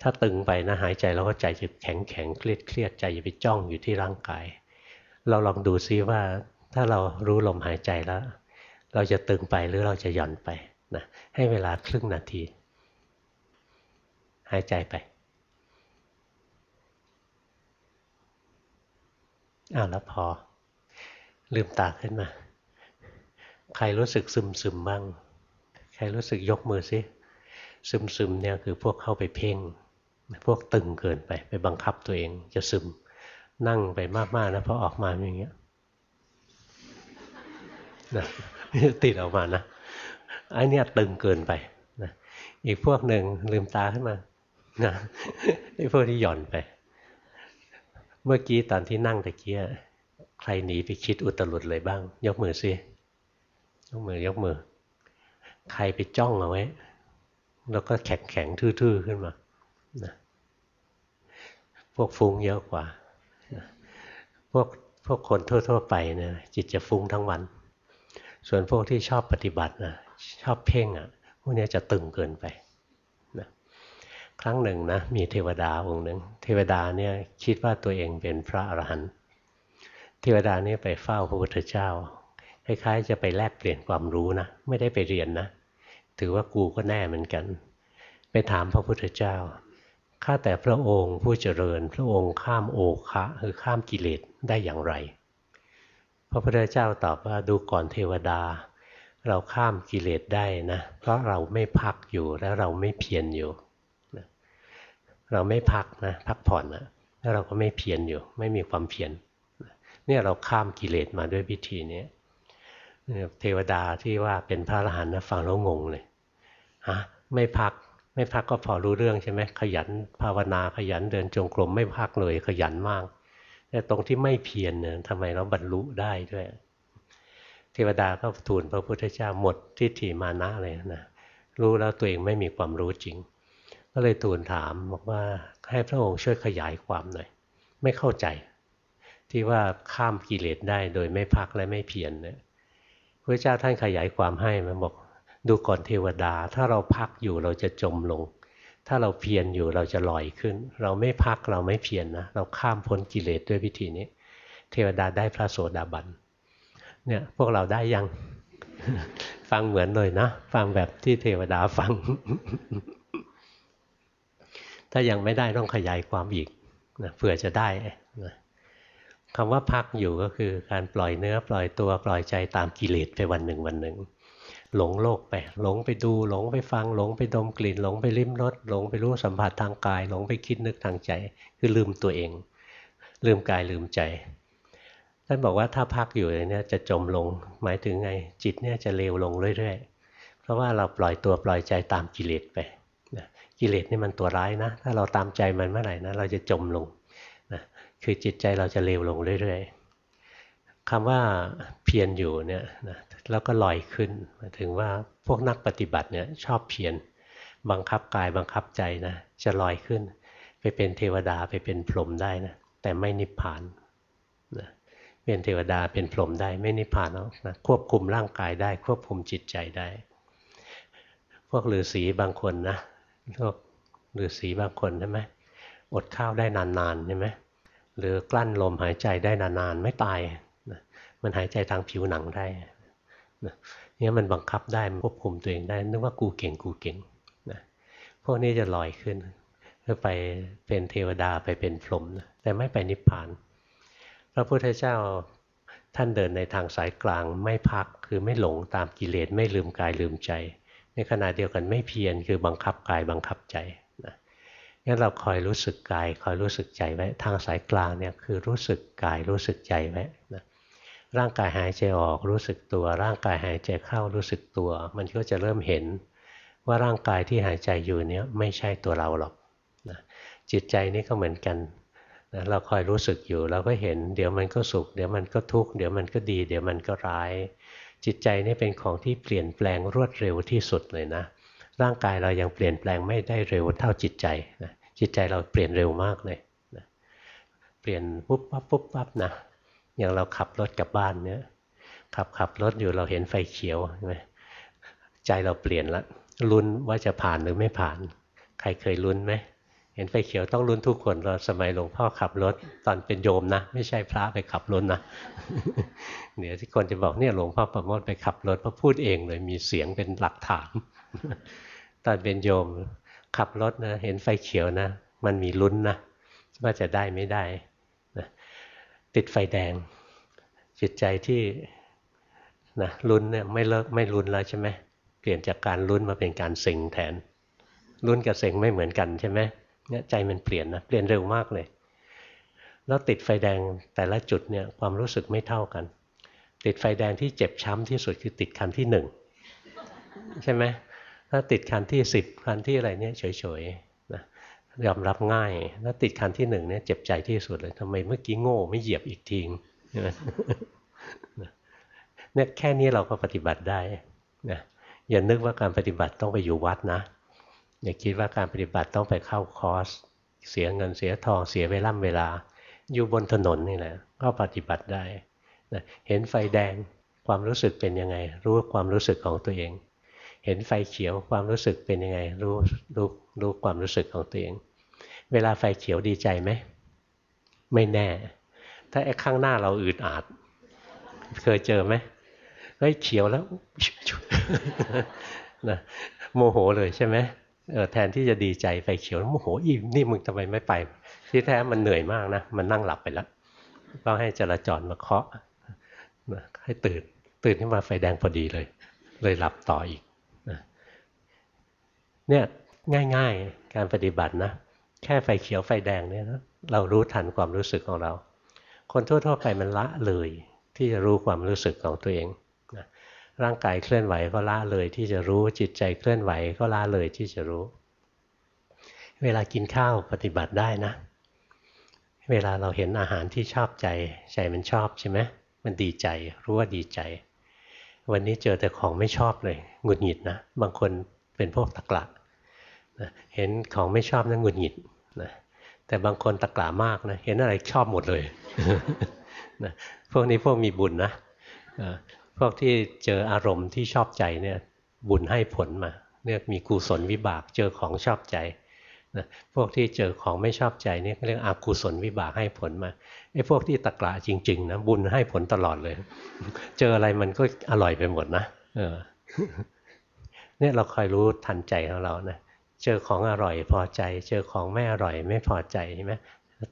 ถ้าตึงไปนะหายใจแล้วก็ใจจะแข็งแข็งเครียดเครียดใจจะไปจ้องอยู่ที่ร่างกาย เราลองดูซิว่าถ้าเรารู้ลมหายใจแล้ว เราจะตึงไปหรือเราจะหย่อนไปนะให้เวลาครึ่งนาที หายใจไป อ้าวแล้วพอ ลืมตาขึ้นมา ใครรู้สึกซึมซึมบ้าง ใครรู้สึกยกมือสิซึมซึมเนี่ยคือพวกเข้าไปเพ่ง พวกตึงเกินไป ไปบังคับตัวเองจะซึมนั่งไปมากๆนะพอออกมาอย่างเงี้ยนะติดออกมานะไอเนี้ยตึงเกินไปนะอีกพวกหนึ่งลืมตาขึ้นมานะไอพวกที่หย่อนไป เมื่อกี้ตอนที่นั่งตะเกียใครหนีไปคิดอุตรุดเลยบ้าง ยกมือสิยกมือยกมือ ใครไปจ้องเอาไว้ แล้วก็แข็งแข็งทื่อๆขึ้นมานะพวกฟุ้งเยอะกว่านะพวกพวกคนทั่ว ๆ ไปเนี่ยจิตจะฟุ้งทั้งวัน ส่วนพวกที่ชอบปฏิบัตินะชอบเพ่งอะพวกนี้จะตึงเกินไป ครั้งหนึ่งนะมีเทวดาองค์หนึ่งเทวดาเนี่ยคิดว่าตัวเองเป็นพระอรหันต์เทวดานี่ไปเฝ้าพระพุทธเจ้าคล้ายๆจะไปแลกเปลี่ยนความรู้นะไม่ได้ไปเรียนนะถือว่ากูก็แน่เหมือนกัน ไปถามพระพุทธเจ้าข้าแต่พระองค์ผู้เจริญ พระองค์ข้ามโอคะคือข้ามกิเลสได้อย่างไร พระพุทธเจ้าตอบว่าดูก่อนเทวดา เราข้ามกิเลสได้นะ เพราะเราไม่พักอยู่และเราไม่เพียรอยู่ เราไม่พักนะพักผ่อนนะแล้วเราก็ไม่เพียรอยู่ ไม่มีความเพียรเนี่ยเราข้ามกิเลสมาด้วยวิธีนี้เทวดาที่ว่าเป็นพระอรหันต์นะฟังแล้วงงเลยฮะไม่พักไม่พักก็พอรู้เรื่องใช่ไหมขยันภาวนาขยันเดินจงกรมไม่พักเลยขยันมาก แต่ตรงที่ไม่เพียรเนี่ยทำไมเราบรรลุได้ด้วย เทวดาก็ทูลพระพุทธเจ้าหมดทิฏฐิมานะเลยนะรู้แล้วตัวเองไม่มีความรู้จริง ก็เลยทูลถามบอกว่าให้พระองค์ช่วยขยายความหน่อย ไม่เข้าใจ ที่ว่าข้ามกิเลสได้โดยไม่พักและไม่เพียรเนี่ยพระเจ้าท่านขยายความให้มันบอกดูก่อนเทวดา ถ้าเราพักอยู่เราจะจมลง ถ้าเราเพียรอยู่เราจะลอยขึ้น เราไม่พักเราไม่เพียรนนะเราข้ามพ้นกิเลสด้วยวิธีนี้ เทวดาได้พระโสดาบันเนี่ยพวกเราได้ยัง ฟังเหมือนเลยนะ ฟังแบบที่เทวดาฟัง ถ้ายังไม่ได้ต้องขยายความอีกนะเผื่อจะได้นะคำว่าพักอยู่ก็คือการปล่อยเนื้อปล่อยตัวปล่อยใจตามกิเลสไปวันหนึ่งวันหนึ่ง หลงโลกไป หลงไปดู หลงไปฟัง หลงไปดมกลิ่น หลงไปลิ้มรสหลงไปรู้สัมผัสทางกาย หลงไปคิดนึกทางใจ คือลืมตัวเอง ลืมกายลืมใจท่านบอกว่าถ้าพักอยู่เนี่ยจะจมลง หมายถึงไงจิตเนี่ยจะเลวลงเรื่อยๆ เพราะว่าเราปล่อยตัวปล่อยใจตามกิเลสไป กิเลสนี่มันตัวร้ายนะ ถ้าเราตามใจมันเมื่อไหร่นะเราจะจมลงนะคือจิตใจเราจะเลวลงเรื่อยๆคำว่าเพียรอยู่เนี่ยนะแล้วก็ลอยขึ้นมาถึงว่าพวกนักปฏิบัติเนี่ยชอบเพียรบังคับกายบังคับใจนะจะลอยขึ้น ไปเป็นเทวดาไปเป็นพรหมได้นะแต่ไม่นิพพานนะเป็นเทวดาเป็นพรหมได้ไม่นิพพานแล้วนะควบคุมร่างกายได้ ควบคุมจิตใจได้ พวกฤาษีบางคนนะ พวกฤาษีบางคนใช่ไหมอดข้าวได้นานๆใช่ไหมหรือกลั้นลมหายใจได้นานๆไม่ตายนะมันหายใจทางผิวหนังได้เนี่ยมันบังคับได้มันควบคุมตัวเองได้นึกว่ากูเก่งกูเก่งนะพวกนี้จะลอยขึ้นเพื่อไปเป็นเทวดาไปเป็นพรหมนะแต่ไม่ไปนิพพาน พระพุทธเจ้าท่านเดินในทางสายกลางไม่พักคือไม่หลงตามกิเลสไม่ลืมกายลืมใจ ในขณะเดียวกันไม่เพียรคือบังคับกายบังคับใจนะงั้นเราคอยรู้สึกกายคอยรู้สึกใจไว้ทางสายกลางเนี่ยคือรู้สึกกายรู้สึกใจไว้นะร่างกายหายใจออกรู้สึกตัว ร่างกายหายใจเข้ารู้สึกตัว มันก็จะเริ่มเห็นว่าร่างกายที่หายใจอยู่เนี้ยไม่ใช่ตัวเราหรอกนะจิตใจนี่ก็เหมือนกันนะเราคอยรู้สึกอยู่เราก็เห็น เดี๋ยวมันก็สุข เดี๋ยวมันก็ทุกข์เดี๋ยวมันก็ดี เดี๋ยวมันก็ร้าย จิตใจนี่เป็นของที่เปลี่ยนแปลงรวดเร็วที่สุดเลยนะ ร่างกายเรายังเปลี่ยนแปลงไม่ได้เร็วเท่าจิตใจนะจิตใจเราเปลี่ยนเร็วมากเลยนะเปลี่ยนปุ๊บปั๊บปุ๊บปั๊บนะอย่างเราขับรถกลับบ้านเนี่ยขับขับรถอยู่เราเห็นไฟเขียวใช่ไหมใจเราเปลี่ยนละลุ้นว่าจะผ่านหรือไม่ผ่าน ใครเคยลุ้นไหม เห็นไฟเขียวต้องลุ้นทุกคนเราสมัยหลวงพ่อขับรถ ตอนเป็นโยมนะ ไม่ใช่พระไปขับรถนะเดี๋ยวที่คนจะบอกเนี่ยหลวงพ่อประโมทไปขับรถเพราะพูดเองเลยมีเสียงเป็นหลักฐานตอนเป็นโยมขับรถนะ เห็นไฟเขียวนะ มันมีลุ้นนะว่าจะได้ไม่ได้ติดไฟแดง จิตใจที่นะลุ้นเนี่ยไม่เลิกไม่ลุ้นแล้วใช่ไหมเปลี่ยนจากการลุ้นมาเป็นการเซ็งแทนลุ้นกับเซ็งไม่เหมือนกันใช่ไหม เนี่ยใจมันเปลี่ยนนะเปลี่ยนเร็วมากเลย แล้วติดไฟแดงแต่ละจุดเนี่ยความรู้สึกไม่เท่ากัน ติดไฟแดงที่เจ็บช้ำที่สุดคือติดคันที่หนึ่งใช่ไหมถ้าติดคันที่สิบคันที่อะไรเนี่ยเฉยๆนะยอมรับง่ายถ้าติดคันที่หนึ่งเนี่ยเจ็บใจที่สุดเลยทำไมเมื่อกี้โง่ไม่เหยียบอีกทีงเนี่ยแค่นี้เราก็ปฏิบัติได้นะอย่านึกว่าการปฏิบัติต้องไปอยู่วัดนะ อย่าคิดว่าการปฏิบัติต้องไปเข้าคอร์สเสียเงินเสียทองเสียเวล่ำเวลา อยู่บนถนนนี่แหละก็ปฏิบัติได้นะเห็นไฟแดงความรู้สึกเป็นยังไง รู้ความรู้สึกของตัวเอง เห็นไฟเขียวความรู้สึกเป็นยังไง รู้รู้รู้ความรู้สึกของตัวเอง เวลาไฟเขียวดีใจไหมไม่แน่ ถ้าไอ้ข้างหน้าเราอืดอาด เคยเจอไหมเฮ้ยเขียวแล้วนะโมโหเลยใช่ไหม แทนที่จะดีใจไฟเขียวโมโหอีนี่มึงทำไมไม่ไป ที่แท้มันเหนื่อยมากนะ มันนั่งหลับไปแล้วก็ให้จราจรมาเคาะให้ตื่น ตื่นขึ้นมาไฟแดงพอดีเลย เลยหลับต่ออีกเนี่ยง่ายๆการปฏิบัตินะ แค่ไฟเขียวไฟแดงเนี่ยนะเรารู้ทันความรู้สึกของเรา คนทั่วๆไปมันละเลยที่จะรู้ความรู้สึกของตัวเอง ร่างกายเคลื่อนไหวก็ละเลยที่จะรู้จิตใจเคลื่อนไหวก็ละเลยที่จะรู้ เวลากินข้าวปฏิบัติได้นะ เวลาเราเห็นอาหารที่ชอบใจใจมันชอบใช่ไหมมันดีใจรู้ว่าดีใจ วันนี้เจอแต่ของไม่ชอบเลยหงุดหงิดนะบางคนเป็นพวกตะกละนะเห็นของไม่ชอบนั่นหงุดหงิดนะแต่บางคนตะกละมากนะเห็นอะไรชอบหมดเลยนะพวกนี้พวกมีบุญนะ พวกที่เจออารมณ์ที่ชอบใจเนี่ยบุญให้ผลมาเนี่ยมีกุศลวิบากเจอของชอบใจนะพวกที่เจอของไม่ชอบใจเนี่ยเรียกอกุศลวิบากให้ผลมาไอ้พวกที่ตะกละจริงๆนะบุญให้ผลตลอดเลย เจออะไรมันก็อร่อยไปหมดนะเออเนี่ยเราคอยรู้ทันใจของเรานะเจอของอร่อยพอใจ เจอของไม่อร่อยไม่พอใจใช่ไหม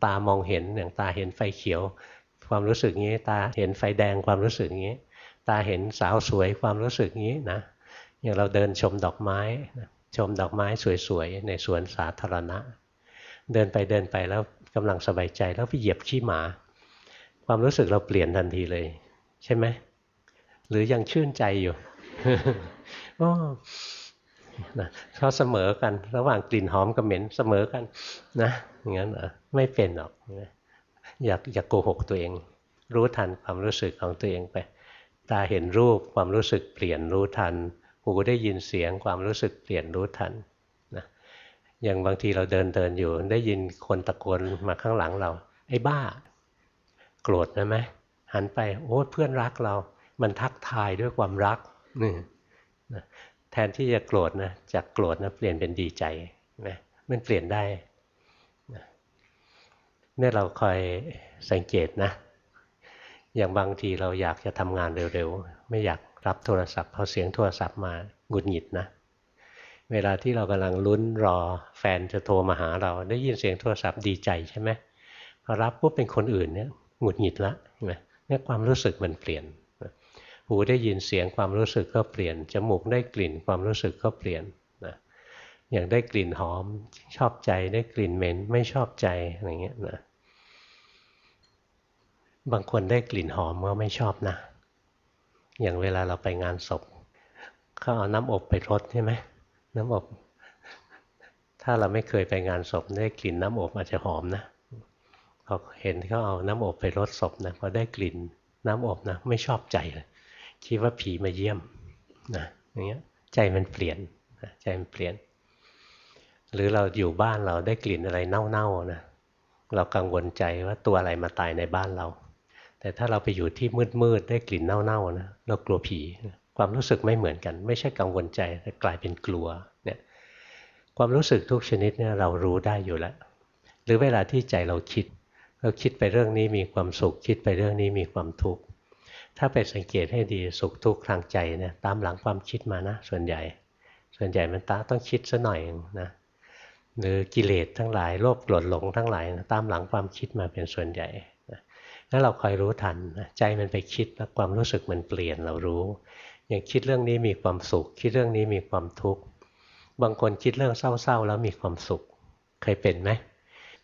ตามองเห็นอย่างตาเห็นไฟเขียว ความรู้สึกงี้ ตาเห็นไฟแดงความรู้สึกงี้ ตาเห็นสาวสวยความรู้สึกนี้นะอย่างเราเดินชมดอกไม้ชมดอกไม้สวยๆในสวนสาธารณะ เดินไปเดินไปแล้วกำลังสบายใจแล้วไปเหยียบขี้หมา ความรู้สึกเราเปลี่ยนทันทีเลย ใช่ไหมหรือยังชื่นใจอยู่โอ้นะเขาเสมอกันระหว่างกลิ่นหอมกับเหม็นเสมอกันนะอย่างนั้นเหรอไม่เป็นหรอกอยากอยากโกหกตัวเอง รู้ทันความรู้สึกของตัวเองไป ตาเห็นรูปความรู้สึกเปลี่ยนรู้ทัน หูได้ยินเสียงความรู้สึกเปลี่ยนรู้ทันนะอย่างบางทีเราเดินเดินอยู่ ได้ยินคนตะโกนมาข้างหลังเรา ไอ้บ้า โกรธนะไหมหันไปโอ้เพื่อนรักเรา มันทักทายด้วยความรักนี่แทนที่จะโกรธนะจากโกรธนะเปลี่ยนเป็นดีใจนะมันเปลี่ยนได้เนี่ยเราคอยสังเกตนะ อย่างบางทีเราอยากจะทำงานเร็วๆ ไม่อยากรับโทรศัพท์พอเสียงโทรศัพท์มาหงุดหงิดนะ เวลาที่เรากำลังลุ้นรอแฟนจะโทรมาหาเราได้ยินเสียงโทรศัพท์ดีใจใช่ไหมพอรับปุ๊บเป็นคนอื่นเนี่ยหงุดหงิดละใช่ไหมเนี่ยความรู้สึกมันเปลี่ยนหูได้ยินเสียงความรู้สึกก็เปลี่ยน จมูกได้กลิ่นความรู้สึกก็เปลี่ยนนะอย่างได้กลิ่นหอมชอบใจได้กลิ่นเหม็นไม่ชอบใจอะไรเงี้ยนะ บางคนได้กลิ่นหอมก็ไม่ชอบนะ อย่างเวลาเราไปงานศพเขาเอาน้ำอบไปรดใช่ไหมน้ำอบ ถ้าเราไม่เคยไปงานศพได้กลิ่นน้ำอบอาจจะหอมนะพอเห็นเขาเอาน้ำอบไปรดศพนะพอได้กลิ่นน้ำอบนะไม่ชอบใจเลยคิดว่าผีมาเยี่ยมนะอย่างเงี้ยใจมันเปลี่ยนใจมันเปลี่ยน หรือเราอยู่บ้านเราได้กลิ่นอะไรเน่าๆนะเรากังวลใจว่าตัวอะไรมาตายในบ้านเรา แต่ถ้าเราไปอยู่ที่มืดๆได้กลิ่นเน่าๆนะเรากลัวผี ความรู้สึกไม่เหมือนกัน ไม่ใช่กังวลใจแต่กลายเป็นกลัวเนี่ยความรู้สึกทุกชนิดเนี่ยเรารู้ได้อยู่แล้ว หรือเวลาที่ใจเราคิด เราคิดไปเรื่องนี้มีความสุข คิดไปเรื่องนี้มีความทุกข์ถ้าไปสังเกตให้ดีสุขทุกข์ทางใจเนี่ยตามหลังความคิดมานะ ส่วนใหญ่ ส่วนใหญ่มันตาต้องคิดซะหน่อยนะหรือกิเลสทั้งหลายโลภโกรธหลงทั้งหลายนะตามหลังความคิดมาเป็นส่วนใหญ่ แล้วเราคอยรู้ทันใจมันไปคิดแล้วความรู้สึกมันเปลี่ยนเรารู้ อย่างคิดเรื่องนี้มีความสุข คิดเรื่องนี้มีความทุกข์บางคนคิดเรื่องเศร้าๆ แล้วมีความสุข เคยเป็นไหม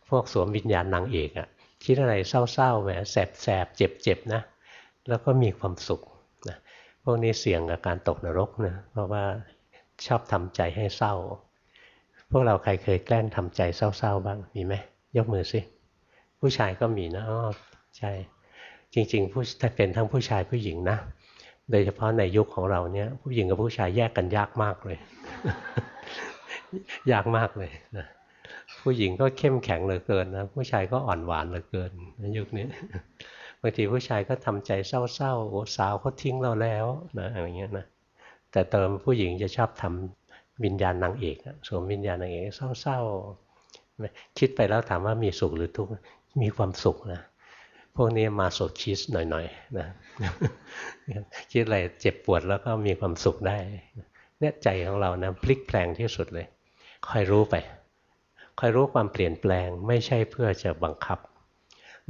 พวกสวมวิญญาณนางเอกอะคิดอะไรเศร้าๆแหมแสบๆเจ็บๆนะ แล้วก็มีความสุขนะพวกนี้เสี่ยงกับการตกนรกนะเพราะว่าชอบทำใจให้เศร้า พวกเราใครเคยแกล้งทำใจเศร้าๆบ้างมีไหมยกมือสิผู้ชายก็มีนะ ใช่จริงๆผู้ถ้าเป็นทั้งผู้ชายผู้หญิงนะโดยเฉพาะในยุคของเราเนี่ย ผู้หญิงกับผู้ชายแยกกันยากมากเลย ยากมากเลยนะผู้หญิงก็เข้มแข็งเหลือเกินนะผู้ชายก็อ่อนหวานเหลือเกินในยุคนี้บางทีผู้ชายก็ทำใจเศร้าๆโอ้สาวเขาทิ้งเราแล้วนะอะไรเงี้ยนะแต่เติมผู้หญิงจะชอบทำวิญญาณนางเอกสวมวิญญาณนางเอกเศร้าๆคิดไปแล้วถามว่ามีสุขหรือทุกข์มีความสุขนะ พวกนี้มาโซชิสหน่อยๆนะคิดอะไรเจ็บปวดแล้วก็มีความสุขได้เนี่ยใจของเรานะพลิกแปลงที่สุดเลยคอยรู้ไปคอยรู้ความเปลี่ยนแปลง ไม่ใช่เพื่อจะบังคับ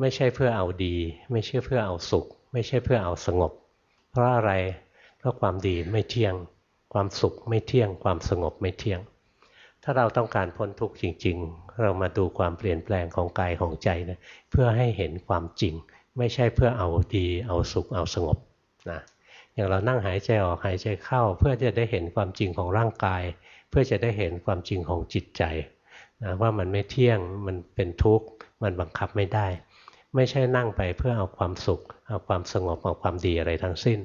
ไม่ใช่เพื่อเอาดี ไม่ใช่เพื่อเอาสุข ไม่ใช่เพื่อเอาสงบ เพราะอะไรเพราะความดีไม่เที่ยง ความสุขไม่เที่ยง ความสงบไม่เที่ยง ถ้าเราต้องการพ้นทุกข์จริงๆ เรามาดูความเปลี่ยนแปลงของกายของใจนะเพื่อให้เห็นความจริง ไม่ใช่เพื่อเอาดีเอาสุขเอาสงบนะอย่างเรานั่งหายใจออกหายใจเข้า เพื่อจะได้เห็นความจริงของร่างกาย เพื่อจะได้เห็นความจริงของจิตใจนะว่ามันไม่เที่ยงมันเป็นทุกข์มันบังคับไม่ได้ ไม่ใช่นั่งไปเพื่อเอาความสุข เอาความสงบเอาความดีอะไรทั้งสิ้น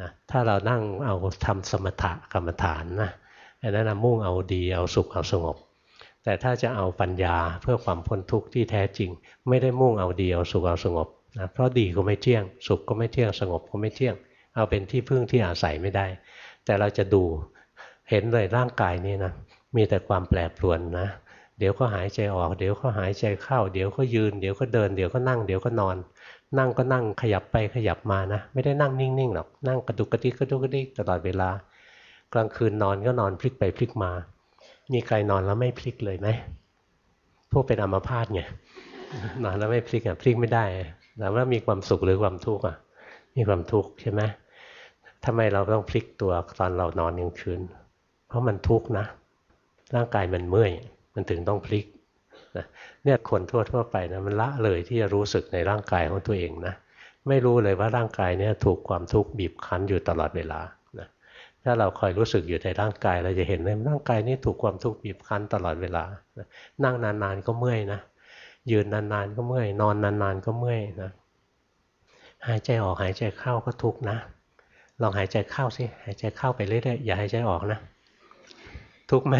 นะถ้าเรานั่งเอาทำสมถะกรรมฐานนะอันนั้นมุ่งเอาดีเอาสุขเอาสงบ แต่ถ้าจะเอาปัญญาเพื่อความพ้นทุกข์ที่แท้จริง ไม่ได้มุ่งเอาดีเอาสุขเอาสงบนะเพราะดีก็ไม่เที่ยง สุขก็ไม่เที่ยงสงบก็ไม่เที่ยง เอาเป็นที่พึ่งที่อาศัยไม่ได้ แต่เราจะดูเห็นเลยร่างกายนี้นะมีแต่ความแปรปรวนนะ เดี๋ยวก็หายใจออก เดี๋ยวก็หายใจเข้า เดี๋ยวก็ยืน เดี๋ยวก็เดิน เดี๋ยวก็นั่ง เดี๋ยวก็นอน นั่งก็นั่งขยับไปขยับมานะ ไม่ได้นั่งนิ่งๆหรอกนั่งกระดุกกระดิกกระดุกกระดิกตลอดเวลา กลางคืนนอนก็นอนพลิกไปพลิกมา มีใครนอนแล้วไม่พลิกเลยไหมพวกเป็นอัมพาตไงนอนแล้วไม่พลิกอะพลิกไม่ได้แต่ว่ามีความสุขหรือความทุกข์อะ มีความทุกข์ใช่ไหมทำไมเราต้องพลิกตัวตอนเรานอนกลางคืน เพราะมันทุกข์นะ ร่างกายมันเมื่อย มันถึงต้องพลิกนะเนี่ยคนทั่วๆไปนะมันละเลยที่จะรู้สึกในร่างกายของตัวเองนะ ไม่รู้เลยว่าร่างกายเนี่ยถูกความทุกข์บีบคั้นอยู่ตลอดเวลา ถ้าเราคอยรู้สึกอยู่ในร่างกาย เราจะเห็นเลยร่างกายนี้ถูกความทุกข์บีบคั้นตลอดเวลา นั่งนานๆก็เมื่อยนะ ยืนนานๆก็เมื่อย นอนนานๆก็เมื่อยนะ หายใจออกหายใจเข้าก็ทุกข์นะ ลองหายใจเข้าสิ หายใจเข้าไปเรื่อยๆ อย่าหายใจออกนะ ทุกข์ไหม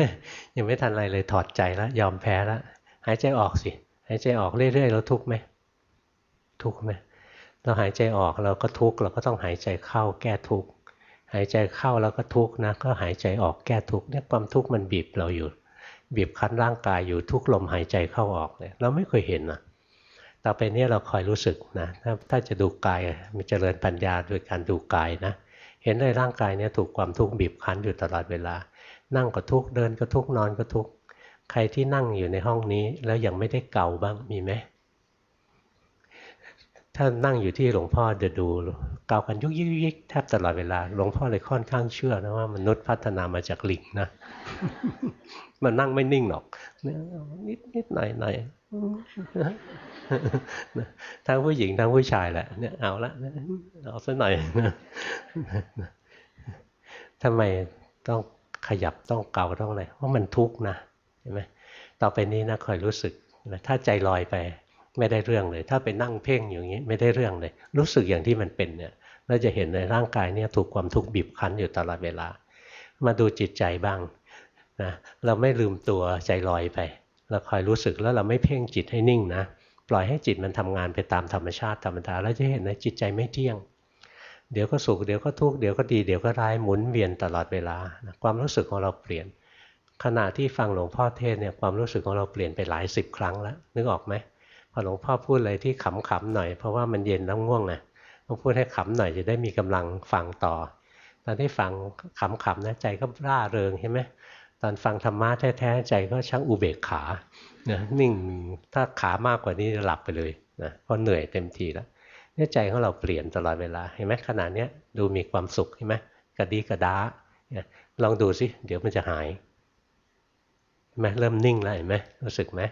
ยังไม่ทันอะไรเลยถอดใจแล้วยอมแพ้แล้ว หายใจออกสิ หายใจออกเรื่อยๆ แล้วทุกข์ไหม ทุกข์ไหม เราหายใจออกเราก็ทุกข์เราก็ต้องหายใจเข้าแก้ทุกข์ หายใจเข้าแล้วก็ทุกข์นะก็หายใจออกแก้ทุกข์เนี่ยความทุกข์มันบีบเราอยู่ บีบคั้นร่างกายอยู่ทุกลมหายใจเข้าออกเลยเราไม่เคยเห็นนะต่อไปนี้เราคอยรู้สึกนะถ้าถ้าจะดูกายมีเจริญปัญญาโดยการดูกายนะเห็นเลยร่างกายเนี่ยถูกความทุกข์บีบคั้นอยู่ตลอดเวลา นั่งก็ทุกเดินก็ทุกนอนก็ทุกใครที่นั่งอยู่ในห้องนี้แล้วยังไม่ได้เก่าบ้างมีไหม ถ้านั่งอยู่ที่หลวงพ่อจะดูเกากันยุกยิกยิกแทบตลอดเวลา หลวงพ่อเลยค่อนข้างเชื่อนะว่ามนุษย์พัฒนามาจากลิงนะ มันนั่งไม่นิ่งหรอกนิดนิดหน่อยหน่อยทั้งผู้หญิงทั้งผู้ชายแหละเนี่ยเอาละเอาสักหน่อยทำไมต้องขยับต้องเกาต้องอะไรเพราะมันทุกข์นะใช่ไหมต่อไปนี้นะคอยรู้สึกถ้าใจลอยไป ไม่ได้เรื่องเลย ถ้าไปนั่งเพ่งอย่างนี้ไม่ได้เรื่องเลย รู้สึกอย่างที่มันเป็นเนี่ยเราจะเห็นในร่างกายเนี่ยถูกความทุกข์บีบคั้นอยู่ตลอดเวลา มาดูจิตใจบ้างนะเราไม่ลืมตัวใจลอยไป เราคอยรู้สึกแล้วเราไม่เพ่งจิตให้นิ่งนะปล่อยให้จิตมันทำงานไปตามธรรมชาติธรรมดาแล้วจะเห็นนะจิตใจไม่เที่ยง เดี๋ยวก็สุขเดี๋ยวก็ทุกข์เดี๋ยวก็ดีเดี๋ยวก็ร้ายหมุนเวียนตลอดเวลา ความรู้สึกของเราเปลี่ยน ขณะที่ฟังหลวงพ่อเทศเนี่ยความรู้สึกของเราเปลี่ยนไปหลายสิบครั้งแล้วนึกออกไหม พอหลวงพ่อพูดอะไรที่ขำๆหน่อยเพราะว่ามันเย็นแล้วง่วงไงต้องพูดให้ขำหน่อยจะได้มีกำลังฟังต่อ ตอนที่ฟังขำๆนะใจก็ร่าเริงใช่ไหมตอนฟังธรรมะแท้ๆใจก็ช่างอุเบกขานะนิ่งถ้าขามากกว่านี้จะหลับไปเลยนะเพราะเหนื่อยเต็มทีแล้วเนี่ยใจของเราเปลี่ยนตลอดเวลาเห็นไหมขณะเนี้ดูมีความสุขเห็นไหมกระดีกระดาลองดูสิเดี๋ยวมันจะหายเห็นไหมเริ่มนิ่งแล้วเห็นไหมรู้สึกไหม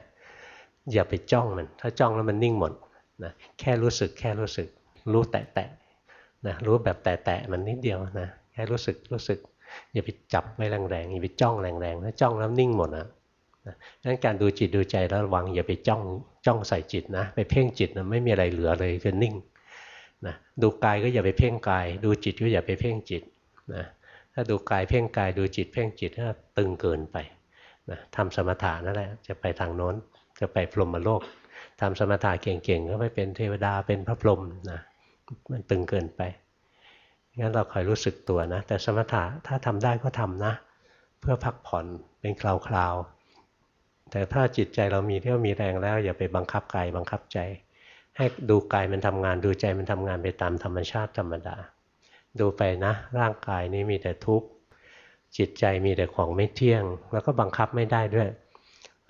อย่าไปจ้องมัน ถ้าจ้องแล้วมันนิ่งหมดนะแค่รู้สึกแค่รู้สึก รู้แตะแตะนะรู้แบบแตะแตะมันนิดเดียวนะแค่รู้สึกรู้สึก อย่าไปจับไว้แรงๆอย่าไปจ้องแรงๆถ้าจ้องแล้วนิ่งหมดอนะนั้นการดูจิตดูใจแล้วระวังอย่าไปจ้องจ้องใส่จิตนะ ไปเพ่งจิตนะไม่มีอะไรเหลือเลยคือนิ่งนะดูกายก็อย่าไปเพ่งกาย ดูจิตก็อย่าไปเพ่งจิตนะถ้าดูกายเพ่งกายดูจิตเพ่งจิตก็ตึงเกินไปนะทำสมถะนั่นแหละจะไปทางโน้น จะไปพรหมโลกทำสมถะเก่งๆก็ไปเป็นเทวดาเป็นพระพรหมนะมันตึงเกินไปงั้นเราคอยรู้สึกตัวนะ แต่สมถะถ้าทำได้ก็ทำนะ เพื่อพักผ่อนเป็นคราวๆ แต่ถ้าจิตใจเรามีเที่ยวมีแรงแล้ว อย่าไปบังคับกายบังคับใจ ให้ดูกายมันทำงานดูใจมันทำงานไปตามธรรมชาติธรรมดา ดูไปนะ ร่างกายนี้มีแต่ทุกข์จิตใจมีแต่ของไม่เที่ยง แล้วก็บังคับไม่ได้ด้วย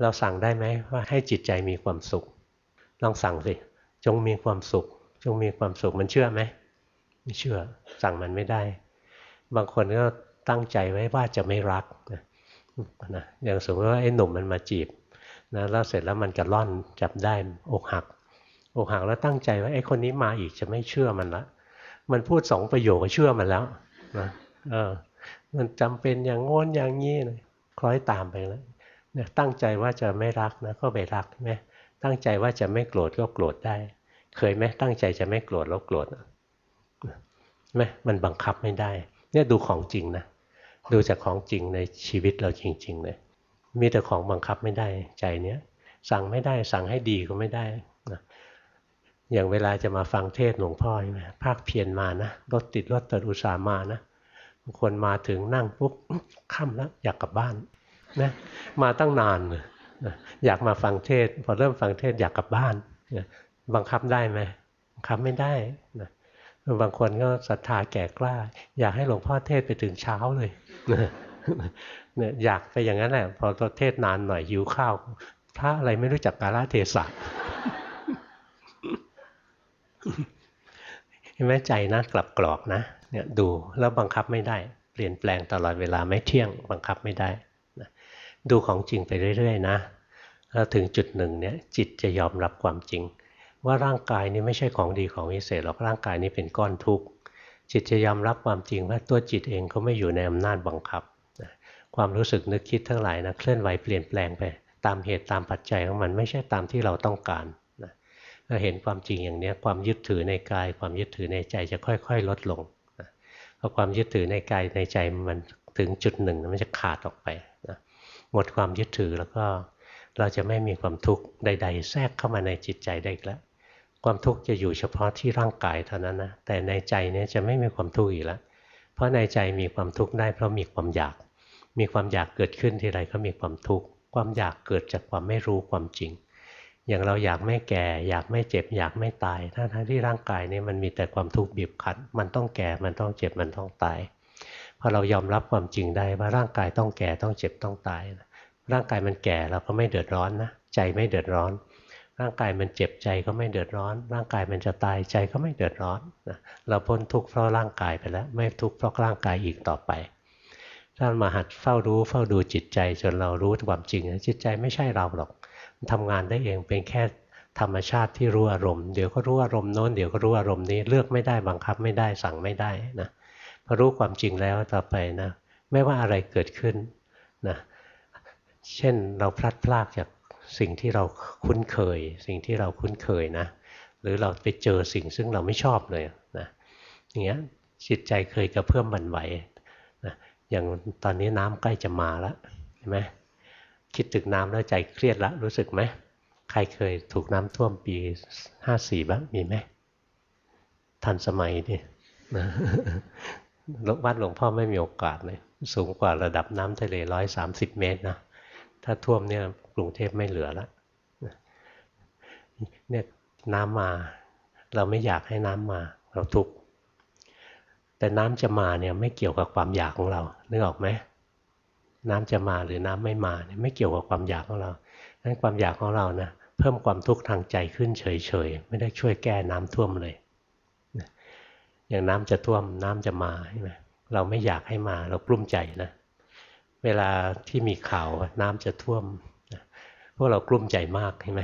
เราสั่งได้ไหมว่าให้จิตใจมีความสุข ลองสั่งสิจงมีความสุข จงมีความสุขมันเชื่อไหมไม่เชื่อ สั่งมันไม่ได้ บางคนก็ตั้งใจไว้ว่าจะไม่รักนะอย่างสมมติว่าไอ้หนุ่มมันมาจีบนะแล้วเสร็จแล้วมันกระล่อนจับได้อกหักอกหักแล้วตั้งใจว่าไอ้คนนี้มาอีกจะไม่เชื่อมันละ มันพูดสองประโยคก็เชื่อมันแล้วนะเออมันจำเป็นอย่างงนอย่างงี้เลยคล้อยตามไปแล้ว เนี่ยตั้งใจว่าจะไม่รักนะก็ไปรักไหมตั้งใจว่าจะไม่โกรธก็โกรธได้ เคยไหมตั้งใจจะไม่โกรธแล้วโกรธไหมมันบังคับไม่ได้ เนี่ยดูของจริงนะดูจากของจริงในชีวิตเราจริง ๆ เลย มีแต่ของบังคับไม่ได้ใจเนี้ยสั่งไม่ได้สั่งให้ดีก็ไม่ได้นะอย่างเวลาจะมาฟังเทศหลวงพ่อใช่ไหมภาคเพียรมานะรถติดรถติดอุตสามานะคนมาถึงนั่งปุ๊บค่ำแล้วอยากกลับบ้าน นะมาตั้งนานเลยอยากมาฟังเทศ พอเริ่มฟังเทศอยากกลับบ้านบังคับได้ไหมบังคับไม่ได้นะบางคนก็ศรัทธาแก่กล้า อยากให้หลวงพ่อเทศไปถึงเช้าเลยเนี่ยอยากไปอย่างนั้นแหละพอตัวเทศนานหน่อยหิวข้าวพระอะไรไม่รู้จักกาลเทศะเห็นไหมใจนะกลับกรอกนะเนี่ยดูแล้วบังคับไม่ได้ เปลี่ยนแปลงตลอดเวลาไม่เที่ยง บังคับไม่ได้ ดูของจริงไปเรื่อยๆนะแล้วถึงจุดหนึ่งเนี่ยจิตจะยอมรับความจริง ว่าร่างกายนี้ไม่ใช่ของดีของวิเศษหรอกร่างกายนี้เป็นก้อนทุกข์จิตจะยอมรับความจริงว่าตัวจิตเองก็ไม่อยู่ในอำนาจบังคับ ความรู้สึกนึกคิดทั้งหลายนะเคลื่อนไหวเปลี่ยนแปลงไป ตามเหตุตามปัจจัยของมันไม่ใช่ตามที่เราต้องการนะเราเห็นความจริงอย่างนี้ความยึดถือในกาย ความยึดถือในใจจะค่อย ๆ ลดลงนะพอความยึดถือในกายในใจมันถึงจุดหนึ่งมันจะขาดออกไป หมดความยึดถือแล้วก็เราจะไม่มีความทุกข์ใด ๆ แทรกเข้ามาในจิตใจได้อีกแล้วความทุกข์จะอยู่เฉพาะที่ร่างกายเท่านั้นนะแต่ในใจนี้จะไม่มีความทุกข์อีกแล้วเพราะในใจมีความทุกข์ได้เพราะมีความอยาก มีความอยากเกิดขึ้นทีไรก็มีความทุกข์ความอยากเกิดจากความไม่รู้ความจริง อย่างเราอยากไม่แก่ อยากไม่เจ็บ อยากไม่ตายทั้งที่ร่างกายนี้มันมีแต่ความทุกข์บีบคั้นมันต้องแก่มันต้องเจ็บมันต้องตาย พอเรายอมรับความจริงได้ว่าร่างกายต้องแก่ต้องเจ็บต้องตาย ร่างกายมันแก่เราก็ไม่เดือดร้อนนะใจไม่เดือดร้อน ร่างกายมันเจ็บใจก็ไม่เดือดร้อน ร่างกายมันจะตายใจก็ไม่เดือดร้อนนะเราพ้นทุกข์เพราะร่างกายไปแล้ว ไม่ทุกข์เพราะร่างกายอีกต่อไปถ้ามาหัดเฝ้ารู้เฝ้าดูจิตใจจนเรารู้ความจริงจิตใจไม่ใช่เราหรอกมันทำงานได้เองเป็นแค่ธรรมชาติที่รู้อารมณ์เดี๋ยวก็รู้อารมณ์โน้นเดี๋ยวก็รู้อารมณ์นี้เลือกไม่ได้บังคับไม่ได้สั่งไม่ได้นะ รู้ความจริงแล้วต่อไปนะไม่ว่าอะไรเกิดขึ้นนะเช่นเราพลัดพรากจากสิ่งที่เราคุ้นเคย สิ่งที่เราคุ้นเคยนะ หรือเราไปเจอสิ่งซึ่งเราไม่ชอบเลยนะอย่างเงี้ยจิตใจเคยกระเพื่อมบันไหวนะอย่างตอนนี้น้ำใกล้จะมาแล้วเห็นไหมคิดถึงน้ำแล้วใจเครียดละรู้สึกไหมใครเคยถูกน้ำท่วมปีห้าสี่บ้างมีไหมทันสมัยดิ วัดหลวงพ่อไม่มีโอกาสเลย สูงกว่าระดับน้ำทะเลร้อยสามสิบเมตรนะ ถ้าท่วมเนี่ยกรุงเทพไม่เหลือแล้วเนี่ยน้ำมา เราไม่อยากให้น้ำมา เราทุกข์แต่น้ำจะมาเนี่ยไม่เกี่ยวกับความอยากของเรานึกออกไหมน้ำจะมาหรือน้ำไม่มาเนี่ยไม่เกี่ยวกับความอยากของเราดังนั้นความอยากของเรานะเพิ่มความทุกข์ทางใจขึ้นเฉยๆ ไม่ได้ช่วยแก้น้ำท่วมเลย อย่างน้ำจะท่วมน้ำจะมาใช่ไหมเราไม่อยากให้มาเรากลุ้มใจนะเวลาที่มีข่าวน้ำจะท่วมพวกเรากลุ้มใจมากใช่ไหม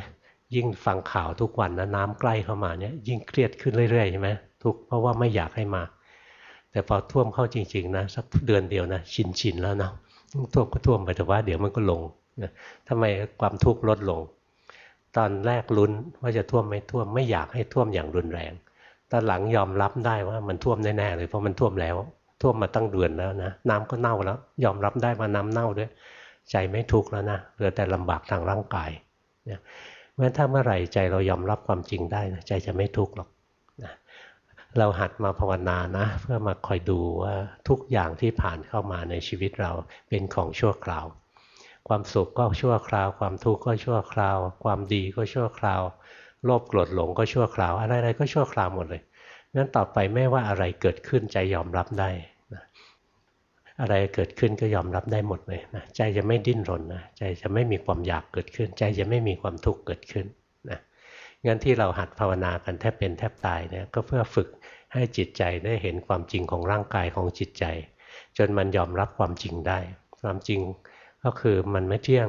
ยิ่งฟังข่าวทุกวันนะน้ำใกล้เข้ามาเนี่ยยิ่งเครียดขึ้นเรื่อยๆใช่ไหมทุกเพราะว่าไม่อยากให้มา แต่พอท่วมเข้าจริงๆนะสักเดือนเดียวนะชินชินๆแล้วเนาะท่วมก็ท่วมไปแต่ว่าเดี๋ยวมันก็ลงนะทำไมความทุกข์ลดลง ตอนแรกลุ้นว่าจะท่วมไม่ท่วมไม่อยากให้ท่วมอย่างรุนแรง ตอนหลังยอมรับได้ว่ามันท่วมแน่ๆเลยเพราะมันท่วมแล้ว ท่วมมาตั้งเดือนแล้วนะน้ำก็เน่าแล้ว ยอมรับได้ว่าน้ำเน่าด้วย ใจไม่ทุกข์แล้วนะเหลือแต่ลำบากทางร่างกายเนี่ยเพราะถ้าเมื่อไหร่ใจเรายอมรับความจริงได้นะใจจะไม่ทุกข์หรอกนะเราหัดมาภาวนานะ เพื่อมาคอยดูว่าทุกอย่างที่ผ่านเข้ามาในชีวิตเราเป็นของชั่วคราว ความสุขก็ชั่วคราว ความทุกข์ก็ชั่วคราว ความดีก็ชั่วคราว โลภโกรธหลงก็ชั่วคราว อะไรๆก็ชั่วคราวหมดเลยงั้นต่อไปไม่ว่าอะไรเกิดขึ้นใจยอมรับได้นะอะไรเกิดขึ้นก็ยอมรับได้หมดเลยนะใจจะไม่ดิ้นรนนะใจจะไม่มีความอยากเกิดขึ้น ใจจะไม่มีความทุกข์เกิดขึ้นนะงั้นที่เราหัดภาวนากันแทบเป็นแทบตายเนี่ยก็เพื่อฝึกให้จิตใจได้เห็นความจริงของร่างกายของจิตใจ จนมันยอมรับความจริงได้ ความจริงก็คือมันไม่เที่ยง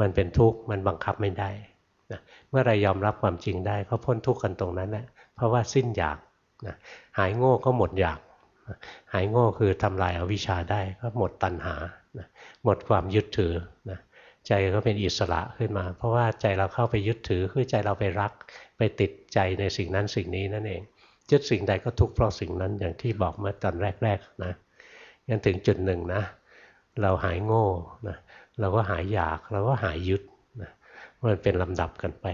มันเป็นทุกข์มันบังคับไม่ได้ เมื่อไรยอมรับความจริงได้ก็พ้นทุกข์กันตรงนั้นแหละเพราะว่าสิ้นอยากนะหายโง่ก็หมดอยาก หายโง่คือทำลายอาวิชชาได้ก็หมดตัณหานะหมดความยึดถือนะใจก็เป็นอิสระขึ้นมา เพราะว่าใจเราเข้าไปยึดถือคือใจเราไปรัก ไปติดใจในสิ่งนั้นสิ่งนี้นั่นเองยึดสิ่งใดก็ทุกข์เพราะสิ่งนั้นอย่างที่บอกมื่อตอนแรกๆนะยันถึงจุดหนึ่งนะ เราหายโง่นะเราก็หายอยากเราก็หายยึด มันเป็นลำดับกันไป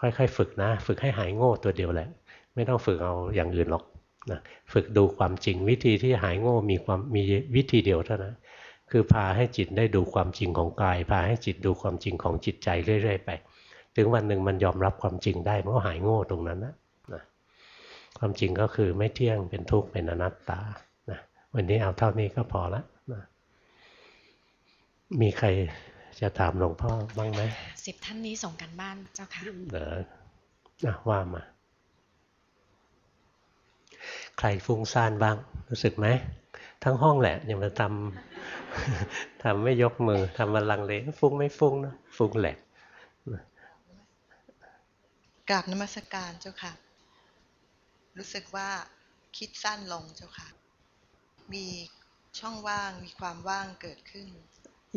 ค่อยๆ ฝึกนะ ฝึกให้หายโง่ตัวเดียวแหละ ไม่ต้องฝึกเอาอย่างอื่นหรอกนะฝึกดูความจริงวิธีที่หายโง่มีความมีวิธีเดียวเท่านั้นคือพาให้จิตได้ดูความจริงของกาย พาให้จิตดูความจริงของจิตใจเรื่อยๆไป ถึงวันหนึ่งมันยอมรับความจริงได้มันก็หายโง่ตรงนั้นนะนะความจริงก็คือไม่เที่ยงเป็นทุกข์เป็นอนัตตานะวันนี้เอาเท่านี้ก็พอละนะมีใคร จะถามหลวงพ่อบ้างไหมสิบท่านนี้ส่งกันบ้านเจ้าค่ะเดี๋ยวอะว่ามา ใครฟุ้งซ่านบ้าง รู้สึกไหม ทั้งห้องแหละยังมาทำทำไม่ยกมือทำมาลังเลฟุ้งไม่ฟุ้งนะฟุ้งแหละกราบนมัสการเจ้าค่ะ รู้สึกว่าคิดสั้นลงเจ้าค่ะ มีช่องว่างมีความว่างเกิดขึ้น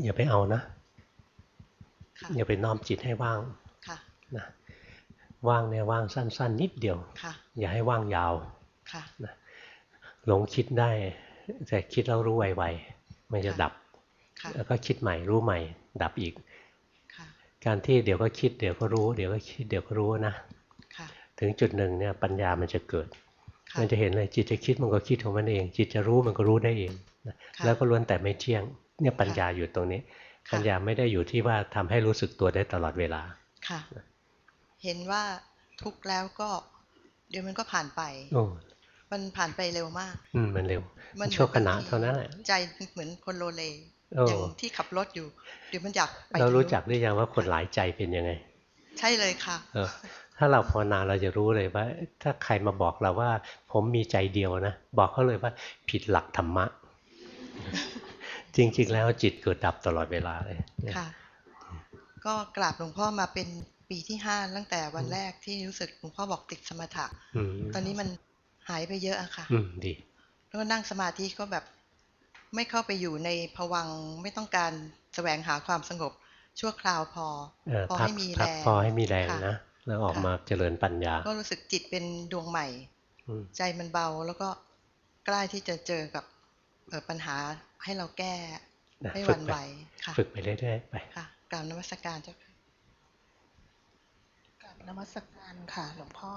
อย่าไปเอานะค่ะ อย่าไปน้อมจิตให้ว่างค่ะนะว่างเนี่ยว่างสั้น ๆ นิดเดียวค่ะอย่าให้ว่างยาวค่ะหลงคิดได้แต่คิดแล้วรู้ไวๆมันจะดับค่ะแล้วก็คิดใหม่รู้ใหม่ ดับอีกค่ะการที่เดี๋ยวก็คิดเดี๋ยวก็รู้ เดี๋ยวก็คิดเดี๋ยวก็รู้นะค่ะถึงจุดหนึ่งเนี่ยปัญญามันจะเกิดค่ะมันจะเห็นเลยจิตจะคิดมันก็คิดของมันเอง จิตจะรู้มันก็รู้ได้เองนะค่ะแล้วก็ล้วนแต่ไม่เที่ยงเนี่ยปัญญาอยู่ตรงนี้ค่ะ ปัญญาไม่ได้อยู่ที่ว่าทำให้รู้สึกตัวได้ตลอดเวลาค่ะ เห็นว่าทุกข์แล้วก็เดี๋ยวมันก็ผ่านไปโอ้มันผ่านไปเร็วมาก อืมมันเร็ว มันชั่วขณะบงทีเท่านั้นแหละใจเหมือนคนโลเลโอ้อย่างที่ขับรถอยู่ เดี๋ยวมันอยากไปเรารู้ทงนู้นจักหรือยังว่าคนหลายใจเป็นยังไง ใช่เลยค่ะ เออ ถ้าเราภาวนาเราจะรู้เลยว่า ถ้าใครมาบอกเราว่า ผมมีใจเดียวนะ บอกเขาเลยว่า ผิดหลักธรรมะ จริง ๆ แล้วจิตเกิดดับตลอดเวลาเลยเนี่ยค่ะ ก็กราบหลวงพ่อมาเป็นปีที่ห้าตั้งแต่วันแรกที่รู้สึกหลวงพ่อบอกติดสมถะอืมตอนนี้มันหายไปเยอะอะค่ะอืมดีแล้วก็นั่งสมาธิก็แบบไม่เข้าไปอยู่ในภวังค์ไม่ต้องการแสวงหาความสงบชั่วคราวพอเออพอพักให้มีพัแรกงพอให้มีแรงค่ะนะแล้วออกค่ะมาเจริญปัญญา ก็รู้สึกจิตเป็นดวงใหม่อืมใจมันเบาแล้วก็กล้าที่จะเจอกับเอ่อปัญหา ให้เราแก้นะไม่หฝึวั่กนไปไหวค่ะฝึกไปเรื่อยๆไปค่ะกราบนมัสการเจ้าค่ะกราบนมัสการค่ะ หลวงพ่อ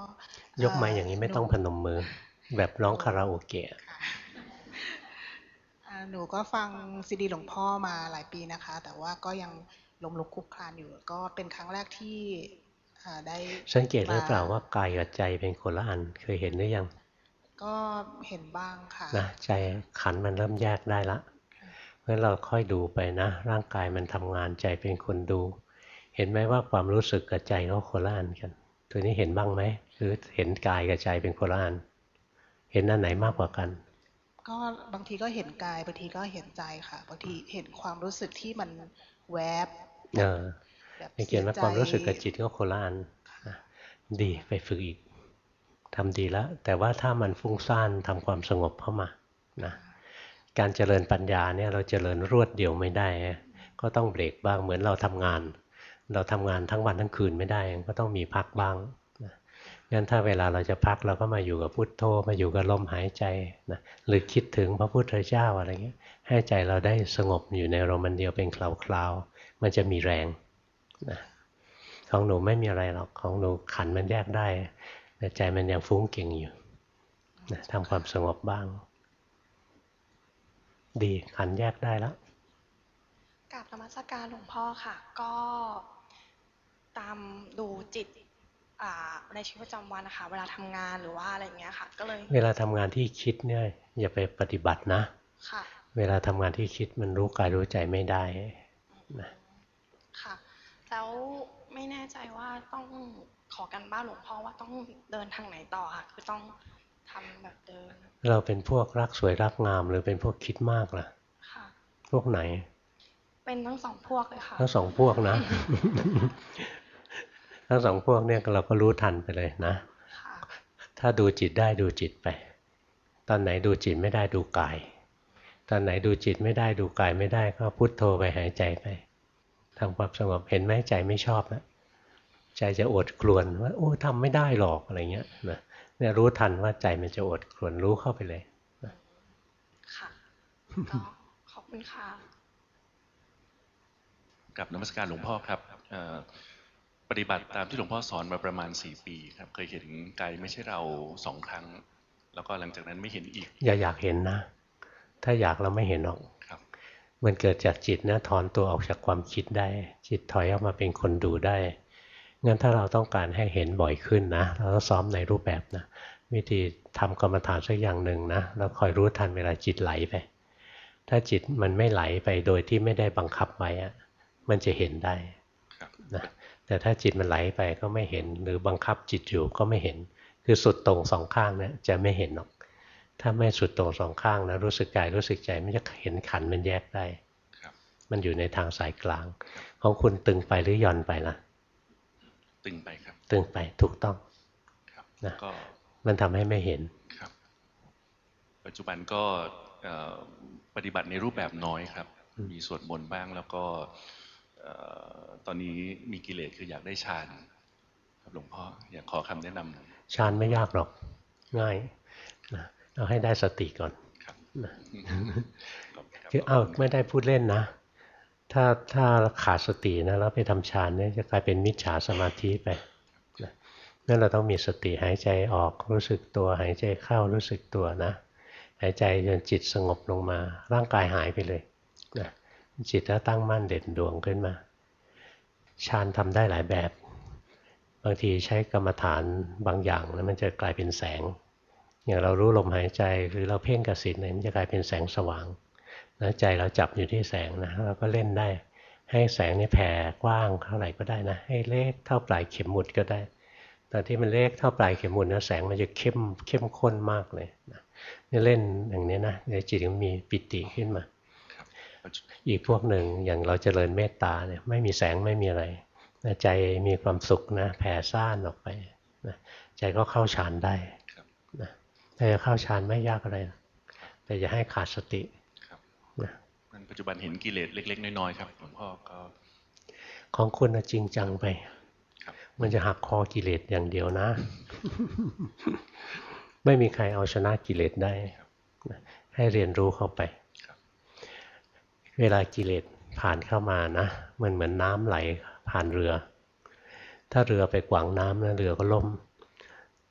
ยกไม้อย่างนี้ไม่ต้องพนมมือ แบบร้องคาราโอเกะค่ะอ่าหนูก็ฟังซีดีหลวงพ่อมาหลายปีนะคะ แต่ว่าก็ยังล้มลุกคลุกคลานอยู่ ก็เป็นครั้งแรกที่อ่าได้สังเกตหรือเปล่าว่ากายกับใจเป็นคนละอันเคยเห็นหรือยัง ก็เห็นบ้างค่ะนะใจขันธ์มันเริ่มแยกได้ละ เพราะฉะนั้นเราค่อยดูไปนะ ร่างกายมันทำงานใจเป็นคนดูเหห็นไหมว่าความรู้สึกกับใจเขาโคละอันกัน ตัวนี้เห็นบ้างไหมคือเห็นกายกับใจเป็นโคละอันเห็นอันไหนมากกว่ากัน ก็บางทีก็เห็นกายบางทีก็เห็นใจค่ะบางทีเห็นความรู้สึกที่มันแวบเออแบบให้เขียนว่าสีใจความรู้สึกกับจิตก็โคละอันนะดีไปฝึกอีกทำดีแล้ว แต่ว่าถ้ามันฟุ้งซ่านทำความสงบเข้ามานะ การเจริญปัญญาเนี่ยเราเจริญรวดเดียวไม่ได้ ก็ต้องเบรกบ้างเหมือนเราทำงาน เราทำงานทั้งวันทั้งคืนไม่ได้ ก็ต้องมีพักบ้างงั้นถ้าเวลาเราจะพักเราก็มาอยู่กับพุทโธมาอยู่กับลมหายใจนะหรือคิดถึงพระพุทธเจ้าอะไรเงี้ยให้ใจเราได้สงบอยู่ในอารมณ์อันเดียวเป็นคลาวๆมันจะมีแรงนะของหนูไม่มีอะไรหรอกของหนูขันมันแยกได้แต่ใจมันยังฟุ้งเก่งอยู่นะทำความสงบบ้าง ดีขันธ์แยกได้แล้วกราบนมัสการหลวงพ่อค่ะ ก็ตามดูจิตอ่าในชีวิตประจำวันนะคะเวลาทำงานหรือว่าอะไรอย่างเงี้ยค่ะ ก็เลย เวลาทำงานที่คิดเนี่ยอย่าไปปฏิบัตินะค่ะเวลาทำงานที่คิดมันรู้กายรู้ใจไม่ได้นะค่ะแล้วไม่แน่ใจว่าต้องขอกันบ้านหลวงพ่อว่าต้องเดินทางไหนต่อค่ะคือต้อง ทำแบบเดินเราเป็นพวกรักสวยรักงามหรือเป็นพวกคิดมากล่ะค่ะ พวกไหน เป็นทั้งสองพวกเลยค่ะ ทั้งสองพวกนะ ทั้งสองพวกเนี่ยเราก็รู้ทันไปเลยนะค่ะถ้าดูจิตได้ดูจิตไป ตอนไหนดูจิตไม่ได้ดูกาย ตอนไหนดูจิตไม่ได้ดูกายไม่ได้ก็พุทโธไปหายใจไปทำความสงบเห็นไหมใจไม่ชอบนะใจจะอดครวนว่าโอ้ทำไม่ได้หรอกอะไรเงี้ยนะ เนี่ยรู้ทันว่าใจมันจะอดครวนรู้เข้าไปเลยค่ะก็ขอบคุณค่ะกับนมัสการหลวงพ่อครับเอ่อปฏิบัติตามที่หลวงพ่อสอนมาประมาณ4ปีครับ เคยเห็นกายไม่ใช่เราสองครั้ง แล้วก็หลังจากนั้นไม่เห็นอีก อย่าอยากเห็นนะ ถ้าอยากเราไม่เห็นหรอกครับมันเกิดจากจิตนะถอนตัวออกจากความคิดได้ จิตถอยออกมาเป็นคนดูได้ งั้นถ้าเราต้องการให้เห็นบ่อยขึ้นนะเราต้องซ้อมในรูปแบบนะวิธีทำกรรมฐานสักอย่างหนึ่งนะแล้วคอยรู้ทันเวลาจิตไหลไป ถ้าจิตมันไม่ไหลไปโดยที่ไม่ได้บังคับไว้อะมันจะเห็นได้ครับนะแต่ถ้าจิตมันไหลไปก็ไม่เห็น หรือบังคับจิตอยู่ก็ไม่เห็น คือสุดตรงสองข้างเนี่ยจะไม่เห็นหรอก ถ้าไม่สุดตรงสองข้างนะรู้สึกกายรู้สึกใจมันจะเห็นขันธ์มันแยกได้ครับมันอยู่ในทางสายกลางของคุณตึงไปหรือหย่อนไปนะ ตึงไปครับ ตึงไปถูกต้องครับนะก็มันทำให้ไม่เห็นครับ ปัจจุบันก็เอ่อปฏิบัติในรูปแบบน้อยครับ มีสวดมนต์บ้างแล้วก็เอ่อตอนนี้มีกิเลสคืออยากได้ฌานครับหลวงพ่ออยากขอคำแนะนำหน่อยฌานไม่ยากหรอกง่ายนะเอาให้ได้สติก่อนครับนะขอบณรับคือเอาไม่ได้พูดเล่นนะ ถ้าถ้าขาดสตินะแล้วไปทำฌานเนี่ยจะกลายเป็นมิจฉาสมาธิไปนั่นเราต้องมีสติหายใจออกรู้สึกตัว หายใจเข้ารู้สึกตัวนะหายใจจนจิตสงบลงมา ร่างกายหายไปเลยนะจิตก็ตั้งมั่นเด่นดวงขึ้นมาฌานทำได้หลายแบบ บางทีใช้กรรมฐานบางอย่างแล้วมันจะกลายเป็นแสง อย่างเรารู้ลมหายใจหรือเราเพ่งกสิทเนี่ยมันจะกลายเป็นแสงสว่าง แล้วใจเราจับอยู่ที่แสงนะเราก็เล่นได้ ให้แสงนี่แผ่กว้างเท่าไหร่ก็ได้นะ ให้เล็กเท่าปลายเข็มหมุดก็ได้ตอนที่มันเล็กเท่าปลายเข็มหมุดนะแสงมันจะเข้มเข้มข้นมากเลยนะนี่เล่นอย่างนี้นะในจิตมันมีปิติขึ้นมา อีกพวกหนึ่งอย่างเราเจริญเมตตาเนี่ยไม่มีแสงไม่มีอะไรใจมีความสุขนะแผ่ซ่านออกไปนะใจก็เข้าฌานได้นะถ้าจะเข้าฌานไม่ยากอะไรนะแต่อย่าให้ขาดสติ ปัจจุบันเห็นกิเลสเล็ก ๆ น้อยๆครับหลวงพ่อก็ของคุณนะจริงจังไปครับมันจะหักคอกิเลสอย่างเดียวนะ ไม่มีใครเอาชนะกิเลสได้นะให้เรียนรู้เข้าไปครับเวลากิเลสผ่านเข้ามานะ มันเหมือนน้ำไหลผ่านเรือ ถ้าเรือไปขวางน้ำนะเรือก็ล่ม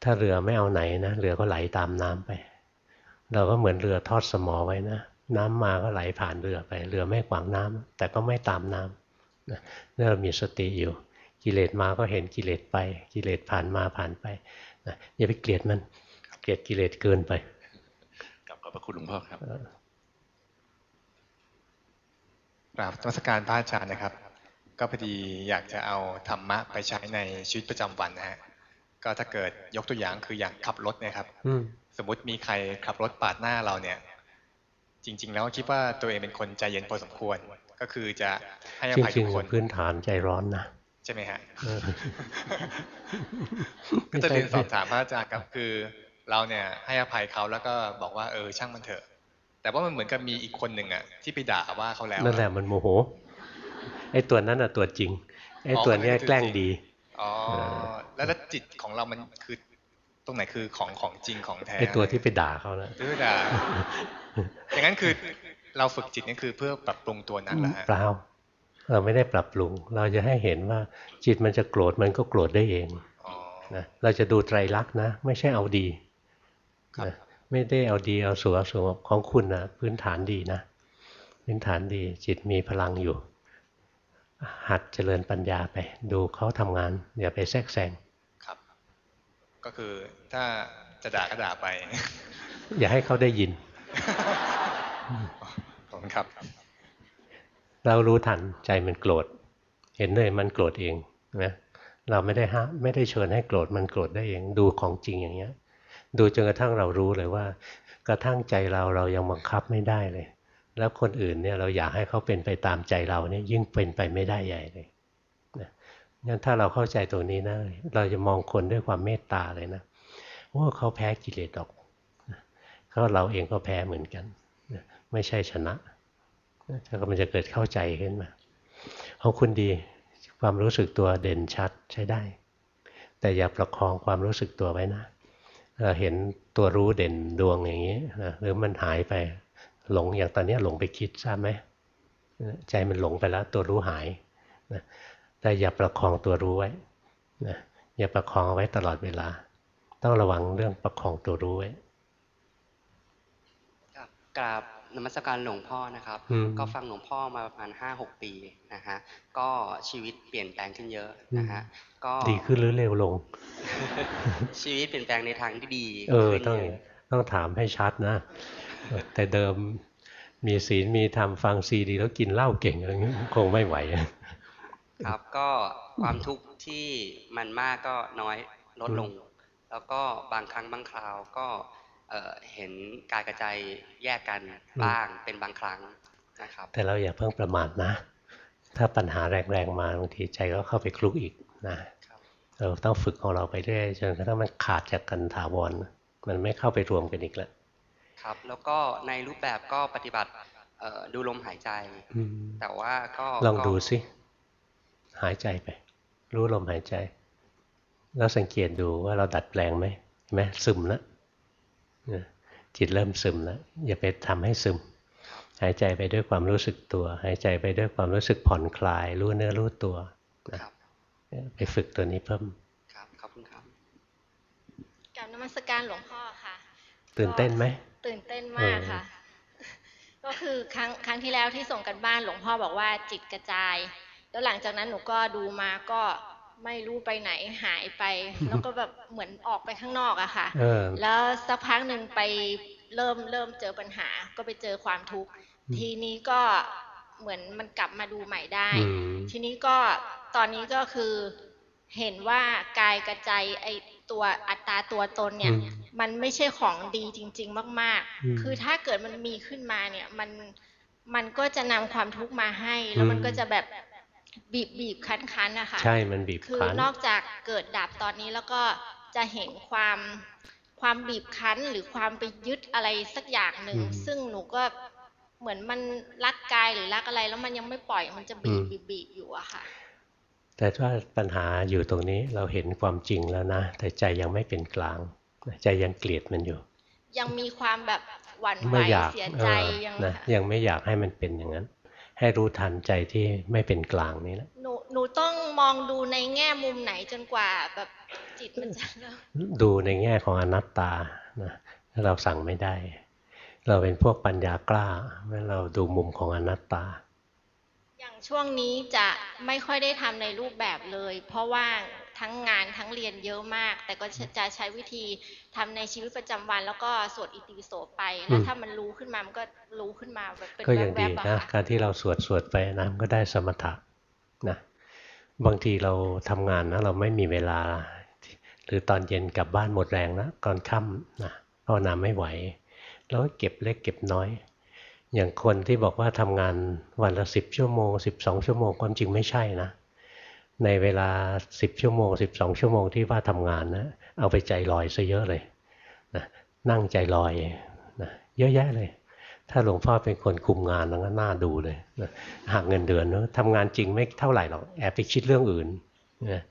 ถ้าเรือไม่เอาไหนนะ เรือก็ไหลตามน้ำไป เราก็เหมือนเรือทอดสมอไว้นะ น้ำมาก็ไหลผ่านเรือไป เรือไม่ขวางน้ำแต่ก็ไม่ตามน้ำนะนี่เรามีสติอยู่ กิเลสมาก็เห็นกิเลสไป กิเลสผ่านมาผ่านไปนะอย่าไปเกลียดมัน เกลียดกิเลสเกินไปกลับขอบพระคุณหลวงพ่อครับกราบนมัสการพระอาจารย์นะครับ ก็พอดีอยากจะเอาธรรมะไปใช้ในชีวิตประจำวันนะฮะก็ถ้าเกิดยกตัวอย่างคืออย่างขับรถเนะครับอืมสมมติมีใครขับรถปาดหน้าเราเนี่ย จริง ๆ แล้วคิดว่าตัวเองเป็นคนใจเย็นพอสมควร ก็คือจะให้อจภัยริทุงกคนๆพื้นฐานใจร้อนนะใช่ไหมฮะเออก็จะเรียนสอบถามพระอาจารย์ครับคือ เราเนี่ยให้อภัยเขาแล้วก็บอกว่าเออช่างมันเถอะ แต่ว่ามันเหมือนกับมีอีกคนหนึ่งอะที่ไปด่าว่าเขาแล้วนั่นแหละมันโมโหไอ้ตัวนั้นน่ะตัวจริงไอ้ตัวเนี้ยแกล้งดีอ๋อเออแล้วแล้วจิตของเรามันคือต รงไหนคือของของจริงของแท้ไอ้ตัวที่ไปด่าเขานะที่ไปด่าอย่างนั้นคือเราฝึกจิตนี่คือเพื่อปรับปรุงตัวนั้นแหละฮะเปล่าเราไม่ได้ปรับปรุง เราจะให้เห็นว่าจิตมันจะโกรธมันก็โกรธได้เองอ๋อนะเราจะดูไตรลักษณ์นะ ไม่ใช่เอาดีครับนะไม่ได้เอาดีเอาสัวสัวของคุณนะพื้นฐานดีนะพื้นฐานดีจิตมีพลังอยู่ หัดเจริญปัญญาไป ดูเขาทำงานอย่าไปแทรกแซงครับ ก็คือถ้าจะด่าก็ด่าไป อย่าให้เขาได้ยินขอบคุณครับ เรารู้ทันใจมันโกรธ เห็นเลยมันโกรธเองนะเราไม่ได้ห้ามไม่ได้เชิญให้โกรธมันโกรธได้เองดูของจริงอย่างเงี้ย ดูจนกระทั่งเรารู้เลยว่า กระทั่งใจเราเรายังบังคับไม่ได้เลย แล้วคนอื่นเนี่ยเราอยากให้เขาเป็นไปตามใจเราเนี่ยยิ่งเป็นไปไม่ได้ใหญ่เลยนะ งั้นถ้าเราเข้าใจตรงนี้นะ เราจะมองคนด้วยความเมตตาเลยนะว่าเขาแพ้กิเลสออกนะเขาเราเองก็แพ้เหมือนกัน ไม่ใช่ชนะถ้ามันจะเกิดเข้าใจขึ้นมาของคุณดีความรู้สึกตัวเด่นชัดใช้ได้ แต่อย่าประคองความรู้สึกตัวไว้นะเราเห็นตัวรู้เด่นดวงอย่างนี้นะหรือมันหายไปหลงอย่างตอนนี้หลงไปคิดทราบไหมใจมันหลงไปแล้วตัวรู้หายนะ แต่อย่าประคองตัวรู้ไว้นะอย่าประคองเอาไว้ตลอดเวลา ต้องระวังเรื่องประคองตัวรู้ไว้ครับกราบนมัสการหลวงพ่อนะครับอืมก็ฟังหลวงพ่อมาประมาณห้าหกปีนะฮะก็ชีวิตเปลี่ยนแปลงขึ้นเยอะนะฮะก็ดีขึ้นหรือเร็วลง ชีวิตเปลี่ยนแปลงในทางที่ดี เออขึ้นต้องเยอะต้องถามให้ชัดนะ แต่เดิมมีศีลมีธรรมฟังซีดี แล้วกินเหล้าเก่งอะไรเงี้ยคงไม่ไหวอะครับ ก็ความทุกข์ที่มันมากก็น้อยลดลง แล้วก็บางครั้งบางคราวก็เอ่อเห็นกายกับใจแยกกันบ้างเป็นบางครั้งนะครับ แต่เราอย่าเพิ่งประมาทนะ ถ้าปัญหาแรงๆมาบางทีใจก็เข้าไปคลุกอีกนะครับเราต้องฝึกของเราไปเรื่อยจนกระทั่งมันขาดจากกันถาวรมันไม่เข้าไปรวมกันอีกแล้วครับ แล้วก็ในรูปแบบก็ปฏิบัติเอ่อดูลมหายใจอืมแต่ว่าก็ลองก็ดูสิ หายใจไป รู้ลมหายใจ แล้วสังเกตดูว่าเราดัดแปลงไหมเห็นไหมซึมแล้วเนี่ยจิตเริ่มซึมแล้วอย่าไปทำให้ซึม หายใจไปด้วยความรู้สึกตัว หายใจไปด้วยความรู้สึกผ่อนคลาย รู้เนื้อรู้ตัวนะครับไปฝึกตัวนี้เพิ่มครับขอบคุณครับกับนมัสการหลวงพ่อค่ะ ตื่นเต้นไหมตื่นเต้นมากค่ะ ก็คือครั้งครั้งที่แล้วที่ส่งกันบ้านหลวงพ่อบอกว่าจิตกระจาย แล้วหลังจากนั้นหนูก็ดูมาก็ไม่รู้ไปไหนหายไป แล้วก็แบบเหมือนออกไปข้างนอกอะค่ะเออแล้วสักพักหนึ่งไปเริ่มเริ่มเจอปัญหา ก็ไปเจอความทุกข์ทีนี้ก็เหมือนมันกลับมาดูใหม่ได้อืมทีนี้ก็ตอนนี้ก็คือเห็นว่ากายกระใจไอตัวอัตราตัวตนเนี่ยอืมมันไม่ใช่ของดีจริง ๆ มากอืมๆคือถ้าเกิดมันมีขึ้นมาเนี่ยมันมันก็จะนำความทุกข์มาให้ แล้วมันอืมก็จะแบบ บีบบีบคั้นคั้นๆนะคะใช่มันบีบคือคั้นนอกจากเกิดดับตอนนี้แล้วก็จะเห็นความความบีบคั้นหรือความไปยึดอะไรสักอย่างหนึ่งอืมซึ่งหนูก็เหมือนมันรักกายหรือรักอะไรแล้วมันยังไม่ปล่อยมันจะบีบอืมบีบบีบอยู่อะค่ะ แต่ว่าปัญหาอยู่ตรงนี้เราเห็นความจริงแล้วนะ แต่ใจยังไม่เป็นกลาง ใจยังเกลียดมันอยู่ ยังมีความแบบหวั่นไหวไม่อยากเสียเอใจอยังนะค่ะยังไม่อยากให้มันเป็นอย่างนั้น ให้รู้ทันใจที่ไม่เป็นกลางนี้แหละหนูหนูต้องมองดูในแง่มุมไหนจนกว่าแบบจิตมันจะเริ่มดูในแง่ของอนัตตานะเราสั่งไม่ได้ เราเป็นพวกปัญญากล้าเมื่อเราดูมุมของอนัตตา อย่างช่วงนี้จะไม่ค่อยได้ทำในรูปแบบเลย เพราะว่า ทั้งงานทั้งเรียนเยอะมาก แต่ก็จะใช้วิธีทำในชีวิตประจำวัน แล้วก็สวดอิติปิโสไปแล้วอืมถ้ามันรู้ขึ้นมามันก็รู้ขึ้นมาแบบเป็นก็ยังแวดีบๆอะนะค่ะการที่เราสวดสวดไปนะมันก็ได้สมถะนะบางทีเราทำงานนะเราไม่มีเวลา หรือตอนเย็นกลับบ้านหมดแรงนะตอนค่ำนะภาวนาไม่ไหวแล้วก็เก็บเล็กเก็บน้อย อย่างคนที่บอกว่าทำงานวันละสิบชั่วโมงสิบสองชั่วโมงความจริงไม่ใช่นะ ในเวลาสิบชั่วโมงสิบสองชั่วโมงที่ว่าทำงานนะเอาไปใจลอยซะเยอะเลยนะนั่งใจลอยนะเยอะแยะเลย ถ้าหลวงพ่อเป็นคนคุมงานแล้วก็น่าดูเลยนะหักเงินเดือนเนอะทำงานจริงไม่เท่าไหร่หรอกแอบไปคิดเรื่องอื่นนะ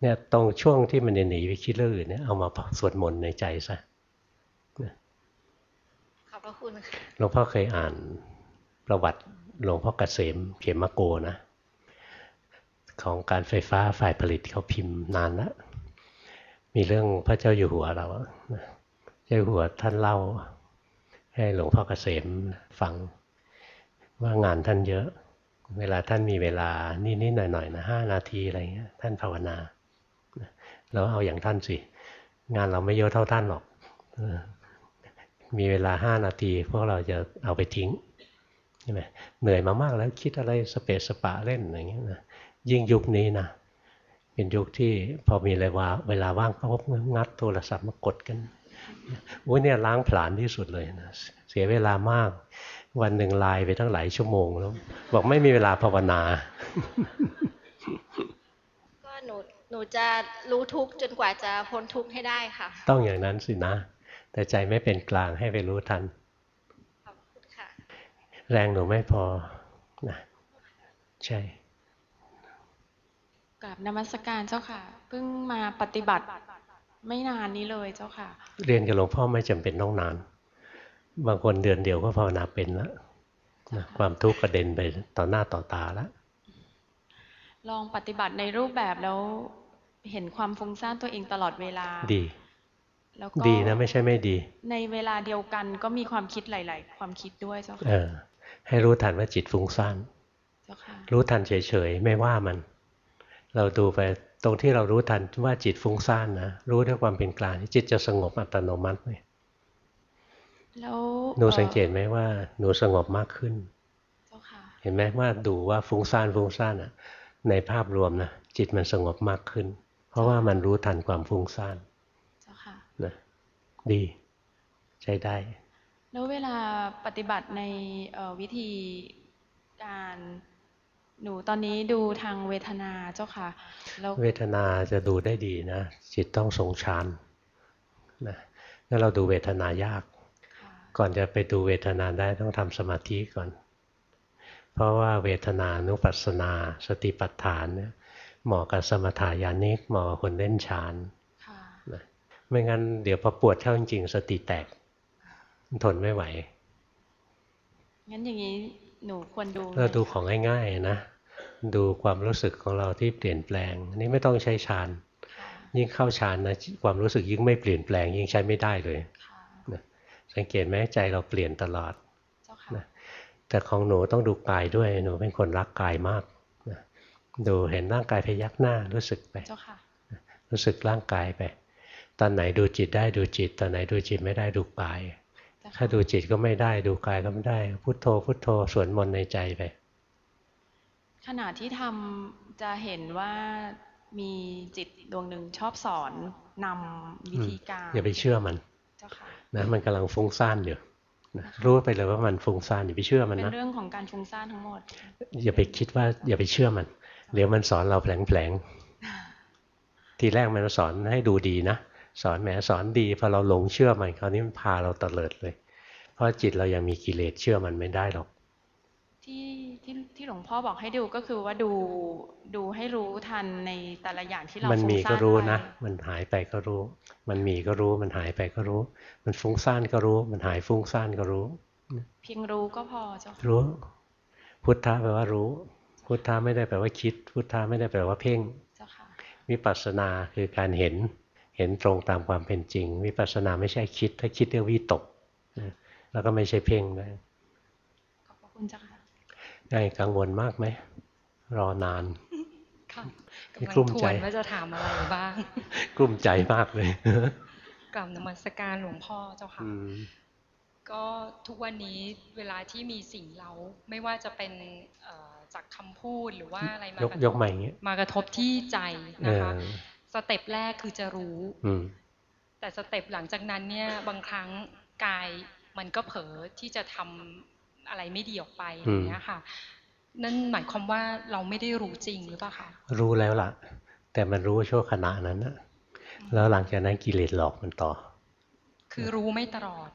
เนี่ยตรงช่วงที่มันหนีไปคิดเรื่องอื่นเนี่ยเอามาสวดมนต์ในใจซะขอบพระคุณค่ะหลวงพ่อเคยอ่านประวัติหลวงพ่อเกษมเขมโกนะ ของการไฟฟ้าฝ่ายผลิตเขาพิมพ์นานแล้วมีเรื่องพระเจ้าอยู่หัวเราเจ้าหัวท่านเล่า ให้หลวงพ่อเกษมฟัง ว่างานท่านเยอะ เวลาท่านมีเวลานิดๆหน่อยๆนะห้านาทีอะไรเงี้ยท่านภาวนาแล้วเอาอย่างท่านสิ งานเราไม่เยอะเท่าท่านหรอกมีเวลาห้านาที พวกเราจะเอาไปทิ้งใช่ไหมเหนื่อยมามากแล้วคิดอะไรสเปซสปะเล่นอย่างเงี้ยนะ ยิ่งยุคนี้นะเป็นยุคที่พอมีเวลาเวลาว่างก็งัดโทรศัพท์มากดกันโอ้ยเนี่ยล้างผลาญที่สุดเลยนะเสียเวลามาก วันหนึ่งไลน์ไปตั้งหลายชั่วโมงแล้ว บอกไม่มีเวลาภาวนา ก็หนูหนูจะรู้ทุกข์จนกว่าจะพ้นทุกข์ให้ได้ค่ะ ต้องอย่างนั้นสินะ แต่ใจไม่เป็นกลางให้ไปรู้ทันขอบคุณค่ะ แรงหนูไม่พอนะใช่ กับนมัสการเจ้าค่ะ เพิ่งมาปฏิบัติไม่นานนี้เลยเจ้าค่ะ เรียนกับหลวงพ่อไม่จำเป็นต้องนาน บางคนเดือนเดียวก็ภาวนาเป็นแล้วนะความทุกข์กระเด็นไปต่อหน้าต่อตาแล้ว ลองปฏิบัติในรูปแบบแล้วเห็นความฟุ้งซ่านตัวเองตลอดเวลา ดี แล้วก็ดีนะไม่ใช่ไม่ดี ในเวลาเดียวกันก็มีความคิดหลาย ๆ ความคิดด้วยเจ้าเอค่ะอให้รู้ทันว่าจิตฟุ้งซ่านเจ้าค่ะรู้ทันเฉยๆไม่ว่ามัน เราดูไปตรงที่เรารู้ทันว่าจิตฟุ้งซ่านนะรู้ด้วยความเป็นกลางจิตจะสงบอัตโนมัติเลยแล้วหนูอ่อสังเกตไหมว่า หนูสงบมากขึ้นเจ้าค่ะเห็นไหมว่าดูว่าฟุ้งซ่านฟุ้งซ่านอะ ในภาพรวมนะจิตมันสงบมากขึ้น เพราะว่ามันรู้ทันความฟุ้งซ่านเจ้าค่ะนะดี ใช้ได้ แล้วเวลาปฏิบัติในเอ่อวิธีการ หนูตอนนี้ดูทางเวทนาเจ้าค่ะแล้วเวทนาจะดูได้ดีนะ จิตต้องทรงฌานนะงั้นเราดูเวทนายากค่ะก่อนจะไปดูเวทนาได้ต้องทำสมาธิก่อน เพราะว่าเวทนานุปัสสนา สติปัฏฐานเนี่ยเหมาะกับสมถายานิกเหมาะกับคนเล่นฌานค่ะนะไม่งั้นเดี๋ยวพอปวดเข้าจริงๆสติแตก ทนไม่ไหวงั้นอย่างนี้หนูควรดูเราดูไหมของง่ายๆนะ ดูความรู้สึกของเราที่เปลี่ยนแปลงอันนี่ไม่ต้องใช้ฌานค่ะยิ่งเข้าฌานนะความรู้สึกยิ่งไม่เปลี่ยนแปลง ยิ่งใช้ไม่ได้เลยค่ะนะสังเกตไหมใจเราเปลี่ยนตลอดเจ้าค่ะนะแต่ของหนูต้องดูกายด้วยหนูเป็นคนรักกายมากนะดูเห็นร่างกายพยักหน้ารู้สึกไปเจ้าค่ะรู้สึกร่างกายไปตอนไหนดูจิตได้ดูจิต ตอนไหนดูจิตไม่ได้ดูกายเจ้าถ้าค่ะดูจิตก็ไม่ได้ดูกายก็ไม่ได้ พุทโธพุทโธสวดมนต์ในใจไป ขณะที่ทำจะเห็นว่ามีจิตดวงหนึ่งชอบสอนนำวิธีการอย่าไปเชื่อมันเจ้าค่ะนะมันกำลังฟุ้งซ่านอยู่นะรู้ไปเลยว่ามันฟุ้งซ่านอย่าไปเชื่อมันเป็นนะเรื่องของการฟุ้งซ่านทั้งหมด อย่าไปคิดว่าอย่าไปเชื่อมันเดี๋ยวมันสอนเราแผลงๆทีแรกมันสอนให้ดูดีนะสอนแหมสอนดีพอเราหลงเชื่อมันคราวนี้มันพาเราเตลิดเลย เพราะจิตเรายังมีกิเลสเชื่อมันไม่ได้หรอก ที่ ที่ที่หลวงพ่อบอกให้ดูก็คือว่าดูดูให้รู้ทันในแต่ละอย่างที่เรามันฟุ้งมีซ่าก็นรู้ไปนะ มันหายไปก็รู้ มันมีก็รู้ มันหายไปก็รู้ มันฟุ้งซ่านก็รู้ มันหายฟุ้งซ่านก็รู้ เพียงรู้ก็พอเจ้าค่ะรู้ พุทธะแปลว่ารู้ พุทธะไม่ได้แปลว่าคิด พุทธะไม่ได้แปลว่าเพ่งเจ้าค่ะวิปัสสนาคือการเห็นเห็นตรงตามความเป็นจริง วิปัสสนาไม่ใช่คิด ถ้าคิดเรียกวิตกนะแล้วก็ไม่ใช่เพ่งด้วยขอบพระคุณเจ้าค่ะ ได้กังวลมากไหม รอนานค่ะไม่กำลังกลุ้มทใจวนว่าจะถามอะไรบ้าง กลุ้มใจมากเลยกลับนมัสการหลวงพ่อเจ้าค่ะอืมก็ทุกวันนี้เวลาที่มีสิ่งเราไม่ว่าจะเป็นเอ่อจากคำพูดหรือว่าอะไรมายกกระยทกบมาอย่างเงี้ยมากระทบที่ใจเอนะคะอสเต็ปแรกคือจะรู้อืมแต่สเต็ปหลังจากนั้นเนี่ยบางครั้งกายมันก็เผลอที่จะทำ อะไรไม่ดีออกไปอย่างเงี้ยค่ะ นั่นหมายความว่าเราไม่ได้รู้จริงหรือเปล่าคะรู้แล้วล่ะ แต่มันรู้ชั่วขณะนั้นนะแล้วหลังจากนั้นกิเลสหลอกมันต่อ คือรู้ไม่ตลอด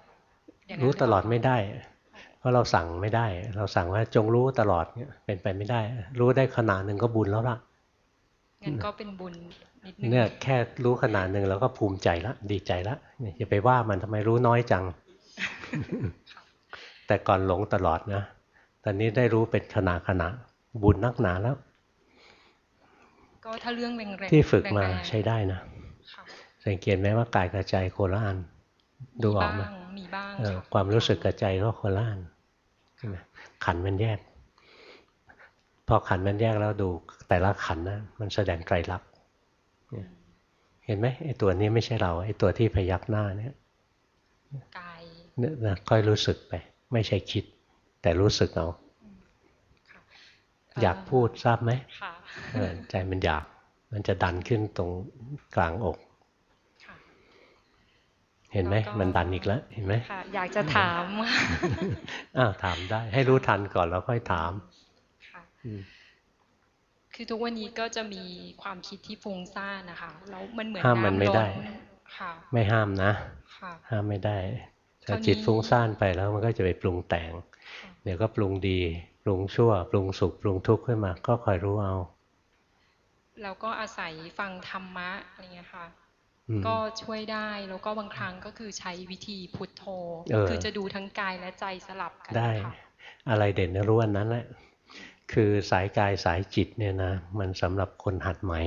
อย่างนั้นรู้ตลอดหรืไม่ได้ เพราะเราสั่งไม่ได้ เราสั่งว่าจงรู้ตลอดเนี่ยเป็นไปไม่ได้ รู้ได้ขนาดหนึ่งก็บุญแล้วล่ะงั้นก็เป็นบุญนิดนึงเนี่ยแค่รู้ขนาดหนึ่งเราก็ภูมิใจละดีใจละเนี่ยอย่าไปว่ามันทำไมรู้น้อยจัง แต่ก่อนหลงตลอดนะตอนนี้ได้รู้เป็นขณะขณะบุญนักหนาแล้ว ก็ถ้าเรื่องแรงๆที่ฝึกมาแรงๆใช้ได้นะค่ะสังเกตไหมว่ากายกับใจโคนละอันดูออกไหมบ้างมีบ้างเออค่ะความรู้สึกกับใจก็คนละอันใช่ไหมขันธ์มันแยก พอขันธ์มันแยกแล้วดูแต่ละขันธ์นะมันแสดงไตรลักษณ์เนี่ยเห็นไหมไอ้ตัวนี้ไม่ใช่เราไอ้ตัวที่พยักหน้าเนี่ยกายเนี่ยนะค่อยรู้สึกไป ไม่ใช่คิด แต่รู้สึกเอาค่ะอยากพูดทราบไหมค่ะเออใจมันอยาก มันจะดันขึ้นตรงกลางอกค่ะเห็นไหมแล้วก็มันดันอีกแล้ว เห็นไหมค่ะอยากจะถามอ้าวถามได้ ให้รู้ทันก่อนแล้วค่อยถามค่ะอืมคือทุกวันนี้ก็จะมีความคิดที่ฟุ้งซ่านนะคะแล้วมันเหมือนห้ามมันไม่ได้ำล้นค่ะ ไม่ห้ามนะค่ะห้ามไม่ได้ครา ถ้าวนี้จิตฟุ้งซ่านไปแล้วมันก็จะไปปรุงแต่ง เดี๋ยวก็ปรุงดี ปรุงชั่ว ปรุงสุข ปรุงทุกข์ขึ้นมา ก็คอยรู้เอาแล้วก็อาศัยฟังธรรมะอะไรเงี้ยค่ะอืมก็ช่วยได้ แล้วก็บางครั้งก็คือใช้วิธีพุทโธเออคือจะดูทั้งกายและใจสลับกันได้ค่ะอะไรเด่นนะรู้อันนั้นแหละ คือสายกายสายจิตเนี่ยนะ มันสำหรับคนหัดใหม่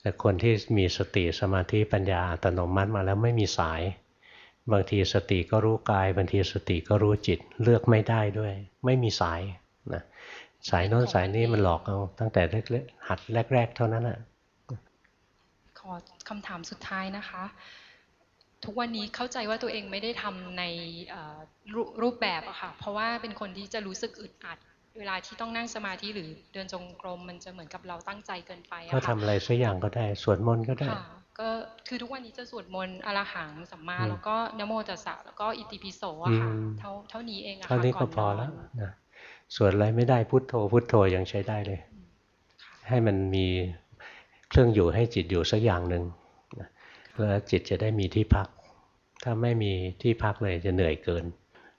แต่คนที่มีสติสมาธิปัญญาอัตโนมัติมาแล้วไม่มีสาย บางทีสติก็รู้กาย บางทีสติก็รู้จิตเลือกไม่ได้ด้วย ไม่มีสายนะสายโน้นสายนี้มันหลอกเอาตั้งแต่เล็กๆหัดแรก ๆ เท่านั้นแหะขอคำถามสุดท้ายนะคะ ทุกวันนี้เข้าใจว่าตัวเองไม่ได้ทำในเอ่อรูรูปแบบอะค่ะเพราะว่าเป็นคนที่จะรู้สึกอึดอัด เวลาที่ต้องนั่งสมาธิหรือเดินจงกรมมันจะเหมือนกับเราตั้งใจเกินไปก็อะทำค่ะอะไรสักอย่างก็ได้สวดมนต์ก็ได้ค่ะ ก็คือทุกวันนี้จะสวดมนต์อรหังสัมมาอืมแล้วก็นะโมตัสสะแล้วก็อิติปิโสอะค่ะอืมเท่าเท่านี้เองอะค่ะเท่านี้ก็นพอนแล้วนนะสวดอะไรไม่ได้พุทโธ พุทโธยังใช้ได้เลย ให้มันมีเครื่องอยู่ให้จิตอยู่สักอย่างหนึ่งนะแล้วจิตจะได้มีที่พัก ถ้าไม่มีที่พักเลยจะเหนื่อยเกิน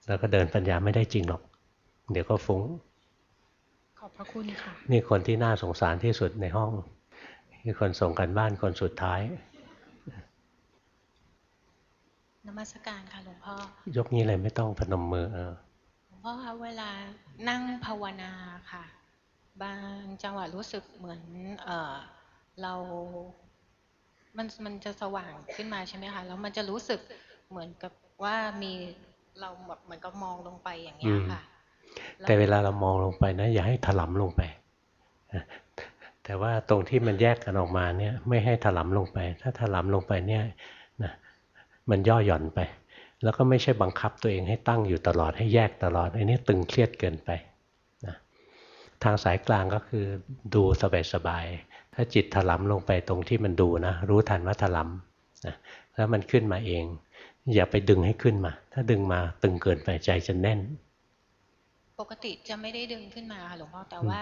แล้วก็เดินปัญญาไม่ได้จริงหรอก เดี๋ยวก็ฟุ้ง ขอบพระคุณค่ะ นี่คนที่น่าสงสารที่สุดในห้อง คือคนส่งกันบ้านคนสุดท้าย นมัสการค่ะหลวงพ่อ ยกนี้เลยไม่ต้องพนมมือเออหลวงพ่อคะเวลานั่งภาวนาค่ะ บางจังหวะรู้สึกเหมือนเออเรามันมันจะสว่างขึ้นมาใช่ไหมคะ แล้วมันจะรู้สึกเหมือนกับว่ามีเราแบบเหมือนกับมองลงไปอย่างเงี้ยค่ะ แต่เวลาเรามองลงไปนะ อย่าให้ถลำลงไปนะ แต่ว่าตรงที่มันแยกกันออกมาเนี่ยไม่ให้ถลำลงไป ถ้าถลำลงไปเนี่ยนะมันย่อหย่อนไป แล้วก็ไม่ใช่บังคับตัวเองให้ตั้งอยู่ตลอดให้แยกตลอดอันนี้ตึงเครียดเกินไปนะทางสายกลางก็คือดูสบายๆถ้าจิตถลำลงไปตรงที่มันดูนะรู้ทันว่าถลำนะแล้วมันขึ้นมาเอง อย่าไปดึงให้ขึ้นมา ถ้าดึงมาตึงเกินไปใจจะแน่น ปกติจะไม่ได้ดึงขึ้นมาค่ะหลวงพ่อแต่ว่า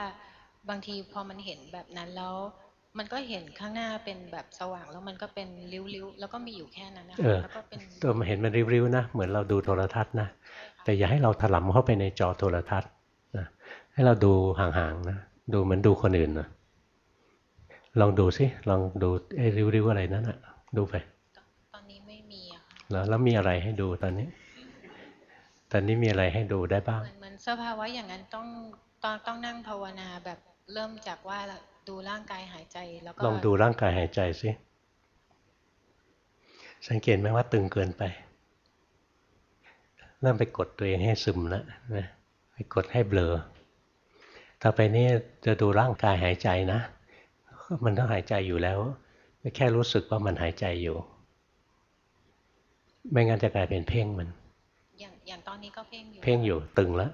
บางทีพอมันเห็นแบบนั้นแล้ว มันก็เห็นข้างหน้าเป็นแบบสว่างแล้วมันก็เป็นริ้วๆแล้วก็มีอยู่แค่นั้นนะเอคะอแล้วก็เป็นตัวมันเห็นมันริ้วๆนะเหมือนเราดูโทรทัศน์นะแต่อย่าให้เราถลำเข้าไปในจอโทรทัศน์นะให้เราดูห่างๆนะดูเหมือนดูคนอื่นนะลองดูสิลองดูไอ้ริ้วๆอะไรนั้นอะดูไป ตอนนี้ไม่มีอะค่ะแล้วแล้วมีอะไรให้ดูตอนนี้ ตอนนี้มีอะไรให้ดูได้บ้างเหมือนเหมือนสภาวะอย่างนั้นต้องต้องต้องนั่งภาวนาแบบ เริ่มจากว่าดูร่างกายหายใจแล้วก็ลองดูร่างกายหายใจสิสังเกตไหมว่าตึงเกินไป เริ่มไปกดตัวเองให้ซึมแล้วนะไปกดให้เบลอ ต่อไปนี้จะดูร่างกายหายใจนะ มันต้องหายใจอยู่แล้วไม่แค่รู้สึกว่ามันหายใจอยู่ ไม่งั้นจะกลายเป็นเพ่งมัน อย่างอย่างตอนนี้ก็เพ่งอยู่ เพ่งอยู่ตึงแล้ว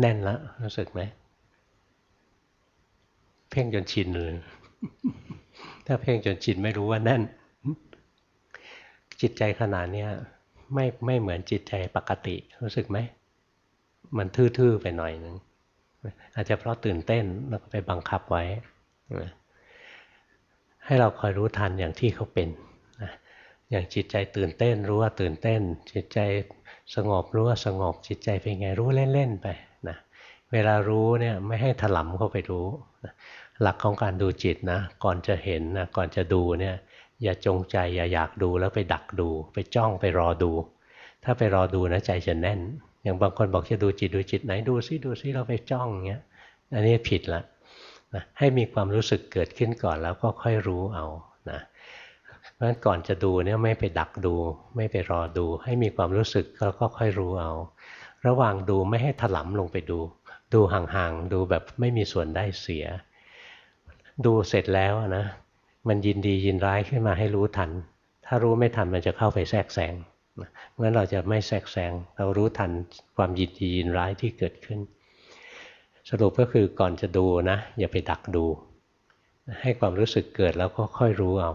แน่นแล้วรู้สึกไหม เพ่งจนชินเลย ถ้าเพ่งจนชินไม่รู้ว่าแน่น จิตใจขนาดเนี้ยไม่ไม่เหมือนจิตใจปกติ รู้สึกไหม มันทื่อๆไปหน่อยหนึ่งอาจจะเพราะตื่นเต้นแล้วก็ไปบังคับไว้ ให้เราคอยรู้ทันอย่างที่เขาเป็นอย่างจิตใจตื่นเต้นรู้ว่าตื่นเต้น จิตใจสงบรู้ว่าสงบ จิตใจเป็นไงรู้เล่นๆไปนะเวลารู้เนี่ยไม่ให้ถลำเข้าไปรู้นะ หลักของการดูจิตนะ ก่อนจะเห็นนะก่อนจะดูเนี่ยอย่าจงใจอย่าอยากดูแล้วไปดักดู ไปจ้องไปรอดู ถ้าไปรอดูนะใจจะแน่น อย่างบางคนบอกจะดูจิตดูจิตไหนดูซิดูซิเราไปจ้องเงี้ยอันนี้ผิดละนะให้มีความรู้สึกเกิดขึ้นก่อนแล้วก็ค่อยรู้เอานะเพราะฉะนั้นก่อนจะดูเนี่ยไม่ไปดักดู ไม่ไปรอดู ให้มีความรู้สึกแล้วก็ค่อยรู้เอา ระหว่างดูไม่ให้ถลำลงไปดู ดูห่างๆดูแบบไม่มีส่วนได้เสีย ดูเสร็จแล้วนะมันยินดียินร้ายขึ้นมาให้รู้ทัน ถ้ารู้ไม่ทันมันจะเข้าไปแทรกแซงงั้นเราจะไม่แทรกแซงเรารู้ทันความยินดียินร้ายที่เกิดขึ้น สรุปก็คือก่อนจะดูนะ อย่าไปดักดู ให้ความรู้สึกเกิดแล้วก็ค่อยรู้เอา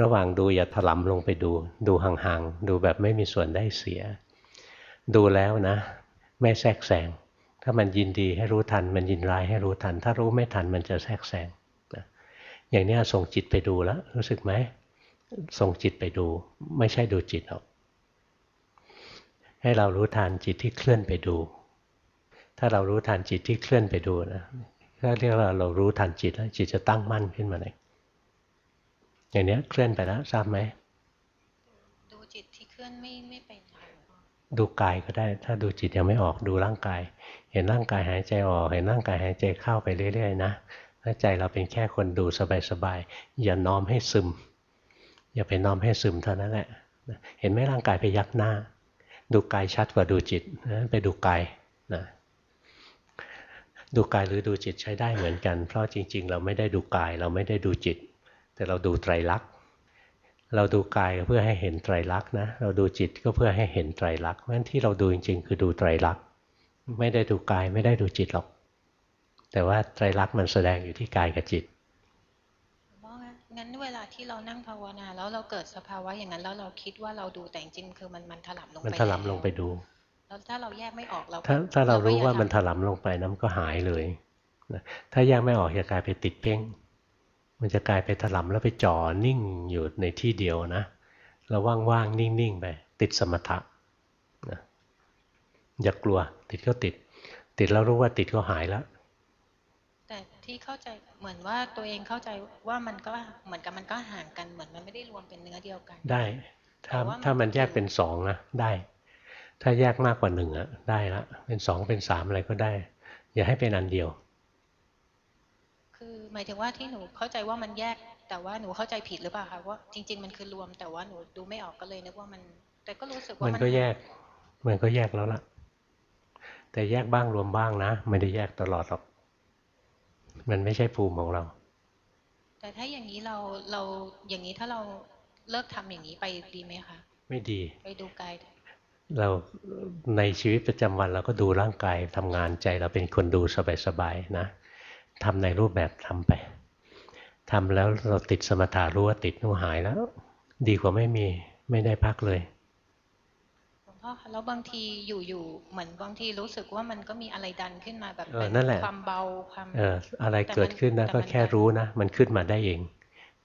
ระหว่างดูอย่าถลำลงไปดู ดูห่างๆ ดูแบบไม่มีส่วนได้เสีย ดูแล้วนะ ไม่แทรกแซง ถ้ามันยินดีให้รู้ทัน มันยินร้ายให้รู้ทัน ถ้ารู้ไม่ทันมันจะแทรกแซงนะอย่างนี้ส่งจิตไปดูแล้ว รู้สึกไหมส่งจิตไปดู ไม่ใช่ดูจิตหรอกให้เรารู้ทันจิตที่เคลื่อนไปดู ถ้าเรารู้ทันจิตที่เคลื่อนไปดูนะก็เรียกว่าเรารู้ทันจิตแล้วจิตจะตั้งมั่นขึ้นมาเลยอย่างนี้เคลื่อนไปแล้วทราบไหมดูจิตที่เคลื่อนไม่ไม่เป็นค่ะหลวงพ่อดูกายก็ได้ ถ้าดูจิตยังไม่ออกดูร่างกาย เห็นร่างกายหายใจออก เห็นร่างกายหายใจเข้าไปเรื่อย ๆ นะถ้าใจเราเป็นแค่คนดูสบายๆอย่าน้อมให้ซึม อย่าไปน้อมให้ซึมเท่านั้นแหละ เห็นไหมร่างกายไปยักหน้า ดูกายชัดกว่าดูจิตนะไปดูกายนะดูกายหรือดูจิตใช้ได้เหมือนกัน เพราะจริง ๆ เราไม่ได้ดูกายเราไม่ได้ดูจิต แต่เราดูไตรลักษณ์เราดูกายเพื่อให้เห็นไตรลักษณ์นะ เราดูจิตก็เพื่อให้เห็นไตรลักษณ์เพราะฉะนั้นที่เราดูจริง ๆ คือดูไตรลักษณ์ ไม่ได้ดูกายไม่ได้ดูจิตหรอก แต่ว่าไตรลักษณ์มันแสดงอยู่ที่กายกับจิตหลวงพ่อคะงั้นเวลาที่เรานั่งภาวนา แล้วเราเกิดสภาวะอย่างนั้นแล้วเราคิดว่าเราดูแต่จริงๆคือมันมันถลำลงไปมันถลำลงไปดูแล้วถ้าเราแยกไม่ออกเราก็ถ้าถ้าเรารู้ก็อย่ว่ามันทำถลำลงไปนะมันก็หายเลยนะถ้าแยกไม่ออกจะกลายไปติดเพ่งมันจะกลายไปถลำแล้วไปจ่อนิ่งอยู่ในที่เดียวนะเราว่างๆนิ่งๆไปติดสมถะนะ อย่ากลัว ติดก็ติด ติดแล้วรู้ว่าติดก็หายแล้ว แต่ที่เข้าใจเหมือนว่าตัวเองเข้าใจว่ามันก็เหมือนกับมันก็ห่างกันเหมือนมันไม่ได้รวมเป็นเนื้อเดียวกัน ได้ ถ้าแต่ว่ามันถ้ามันแยกเป็นสองนะได้ ถ้าแยกมากกว่าหนึ่งอะได้ละเป็นสองเป็นสามอะไรก็ได้ อย่าให้เป็นอันเดียว คือหมายถึงว่าที่หนูเข้าใจว่ามันแยกแต่ว่าหนูเข้าใจผิดหรือเปล่าคะว่าจริง ๆ มันคือรวมแต่ว่าหนูดูไม่ออกก็เลยนึกว่ามัน แต่ก็รู้สึกว่ามัมันก็แยก มันก็แยกแล้วล่ะ แต่แยกบ้างรวมบ้างนะไม่ได้แยกตลอดหรอก มันไม่ใช่ภูมิของเรา แต่ถ้าอย่างนี้เราเราอย่างนี้ถ้าเราเลิกทำอย่างนี้ไปดีไหมคะไม่ดี ไปดูกายเราในชีวิตประจำวันเราก็ดูร่างกายทำงานใจเราเป็นคนดูสบายๆนะทำในรูปแบบทำไปทำแล้วเราติดสมถะรู้ว่าติดนู่หายแล้ว ดีกว่าไม่มีไม่ได้พักเลยหลวง พ่อคะแล้วบางทีอยู่ๆเหมือนบางทีรู้สึกว่ามันก็มีอะไรดันขึ้นมาแบบเออนั่นแหละความเบาความเอออะไรแต่มันเกิดขึ้นนะแต่ก็มันแค่รู้นะ มันขึ้นมาได้เอง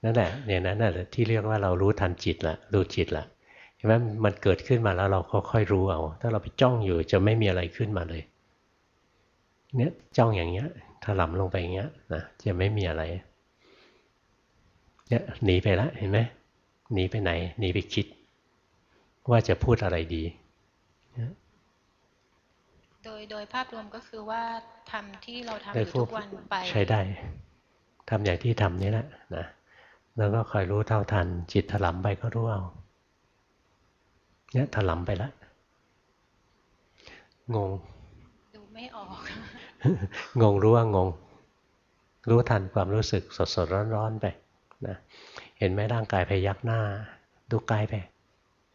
นั่นแหละเนี่ยนั้นน่ะที่เรียกว่าเรารู้ทันจิตละดูจิตละเห็นไหมมันเกิดขึ้นมาแล้วเราก็ค่อยรู้เอา ถ้าเราไปจ้องอยู่จะไม่มีอะไรขึ้นมาเลย เนี่ยจ้องอย่างเงี้ยถลำลงไปอย่างเงี้ยนะจะไม่มีอะไรเนี่ยหนีไปแล้วเห็นไหมหนีไปไหนหนีไปคิด ว่าจะพูดอะไรดี โดยโดยภาพรวมก็คือว่าทำที่เราทำอได้ยู่พูทุดกวันไปใช้ได้ทำอย่างที่ทำนี่แหละนะแล้วก็คอยรู้เท่าทัน จิตถลำไปก็รู้เอาเนี่ยถลำไปแล้วงงดูไม่ออก งงรู้ว่างง รู้ทันความรู้สึกสดสดร้อนร้อนๆไปนะเห็นไหมร่างกายพยักหน้า ดูกายไป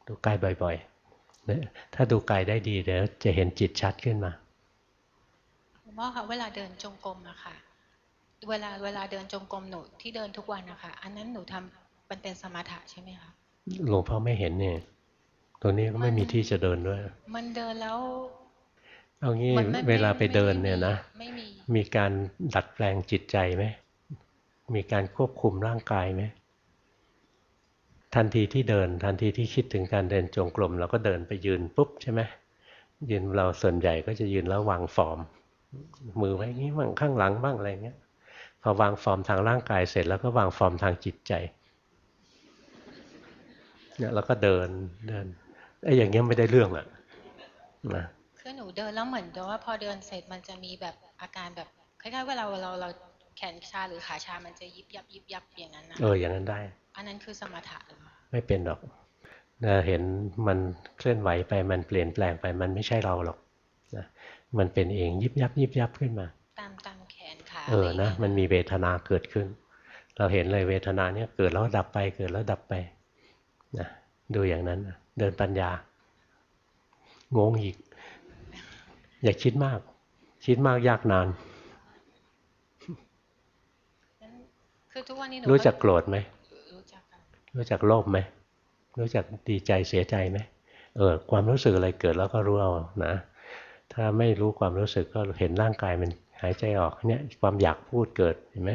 ดูกายบ่อยเนี่ย ถ้าดูกายได้ดีเดี๋ยวจะเห็นจิตชัดขึ้นมาหลวงพ่อคะเวลาเดินจงกรมอะค่ะ เวลาเวลาเดินจงกรมหนูที่เดินทุกวันนะคะอันนั้นหนูทำมันเป็นสมถะใช่ไหมคะหลวงพ่อไม่เห็นเนี่ยตัวนี้ก็ไม่มีที่จะเดินด้วย มันเดินแล้วเอางี้มันไม่เวลาไปไม่เดินเนี่ยนะไม่มีมีการดัดแปลงจิตใจไหมมีการควบคุมร่างกายไหม ทันทีที่เดิน ทันทีที่คิดถึงการเดินจงกรมเราก็เดินไปยืนปุ๊บใช่ไหมยืนเราส่วนใหญ่ก็จะยืนแล้ววางฟอร์ม มือไว้อย่างนี้บ้างข้างหลังบ้างอะไรเงี้ยพอวางฟอร์มทางร่างกายเสร็จแล้วก็วางฟอร์มทางจิตใจเนี่ยแล้วก็เดินเดินไอ้อย่างเงี้ยไม่ได้เรื่องอะนะคือหนูเดินแล้วเหมือนกับว่าพอเดินเสร็จมันจะมีแบบอาการแบบคล้ายๆเวลาเราเรา แขนชาหรือขาชามันจะยิบยับยิบยับอย่างนั้นนะเอออย่างนั้นได้ อันนั้นคือสมถะหรือเปล่าไม่เป็นหรอกนะเห็นมันเคลื่อนไหวไปมันเปลี่ยนแปลงไปมันไม่ใช่เราหรอกนะมันเป็นเองยิบยับยิบยับขึ้นมา ตามตามแขนขาเออนะมันมีเวทนาเกิดขึ้น เราเห็นเลยเวทนาเนี่ยเกิดแล้วดับไปเกิดแล้วดับไปนะดูอย่างนั้นนะเดินปัญญางงอีก อย่าคิดมาก คิดมากยากนาน คือทุกวันนี้หนูรู้จักโกรธไหมรู้จักค่ะรู้จักโลภไหมรู้จักดีใจเสียใจไหมเออความรู้สึกอะไรเกิดแล้วก็รู้เอานะถ้าไม่รู้ความรู้สึกก็เห็นร่างกายมันหายใจออกเนี่ยความอยากพูดเกิดเห็นไหม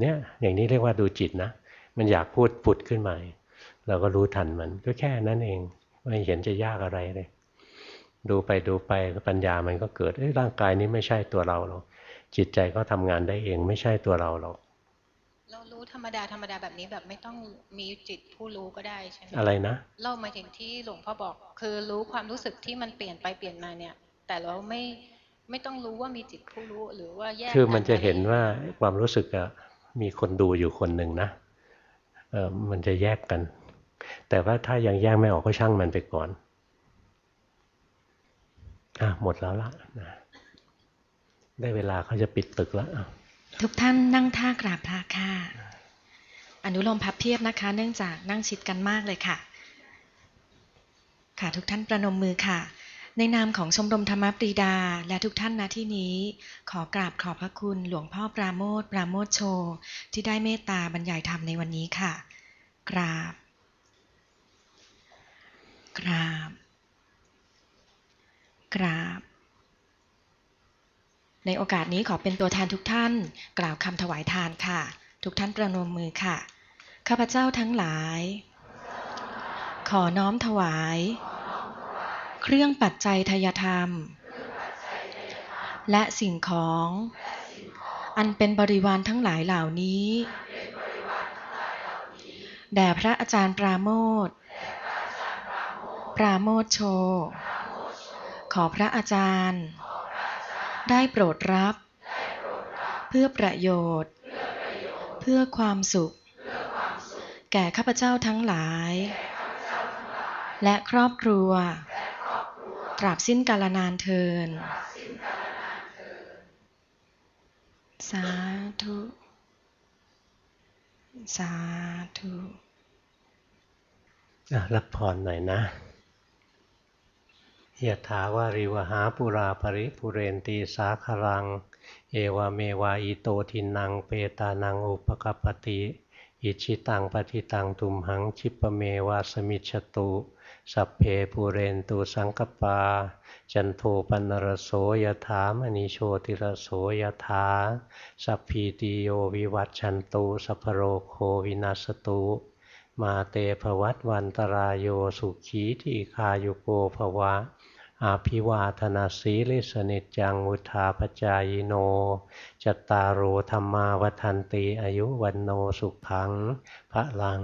เนี่ยอย่างนี้เรียกว่าดูจิตนะ มันอยากพูดผุดขึ้นมาเราก็รู้ทันมันก็แค่นั้นเองไม่เห็นจะยากอะไรเลย ดูไปดูไปปัญญามันก็เกิดเอ้ยร่างกายนี้ไม่ใช่ตัวเราหรอกจิตใจก็ทำงานได้เองไม่ใช่ตัวเราหรอกเรารู้ ธรรมดาธรรมดาแบบนี้แบบไม่ต้องมีจิตผู้รู้ก็ได้ใช่ไหมอะไรนะเราหมายถึงที่หลวงพ่อบอก คือรู้ความรู้สึกที่มันเปลี่ยนไปเปลี่ยนมาเนี่ย แต่เราไม่ไม่ต้องรู้ว่ามีจิตผู้รู้หรือว่าแยกคือมันจะกัเห็นว่าความรู้สึกอะมีคนดูอยู่คนหนึ่งนะเออมันจะแยกกัน แต่ว่าถ้ายังแยกไม่ออกก็ช่างมันไปก่อนอะหมดแล้วละนะได้เวลาเขาจะปิดตึกแล้วอะทุกท่านนั่งท่ากราบพระค่ะ อนุโลมพับเพียบนะคะ เนื่องจากนั่งชิดกันมากเลยค่ะ ค่ะทุกท่านประนมมือค่ะ ในนามของชมรมธรรมปรีดา และทุกท่านณที่นี้ ขอกราบขอบพระคุณหลวงพ่อปราโมทปราโมทโช ที่ได้เมตตาบรรยายธรรมในวันนี้ค่ะ กราบ กราบ กราบในโอกาสนี้ขอเป็นตัวแทนทุกท่าน กล่าวคำถวายทานค่ะ ทุกท่านประนมมือค่ะ ข้าพเจ้าทั้งหลาย ขอน้อมถวาย เครื่องปัจจัยทยธรรม และสิ่งของ อันเป็นบริวารทั้งหลายเหล่านี้ แด่พระอาจารย์ปราโมทปราโมทโช ขอพระอาจารย์ ได้โปรดรับ เพื่อประโยชน์ เพื่อความสุข แก่ข้าพเจ้าทั้งหลาย และครอบครัว ตราบสิ้นกาลนานเทิน สาธุ สาธุรับพรหน่อยนะยะถาวาริวหาปุราปริปุเรนตีสาครัง เอวเมวาอิโตทินังเปตานังอุปกปติ อิชิตังปฏิตังตุมหังชิปเมวาสมิจฉตุสัพเพปุเรนตุสังกปา จันโทปนรโสยถามณีโชติรโสยถาสัพพีติโยวิวัตชันตุสัพโรโควินัสตุมาเตภวัตวันตรายโยสุขีทีคายุโกภวะ อาภิวาธนาสีลิสนิจังวุธาปจายโนจตตารโอธรรมาวัฏันติอายุวันโนสุขังพระลัง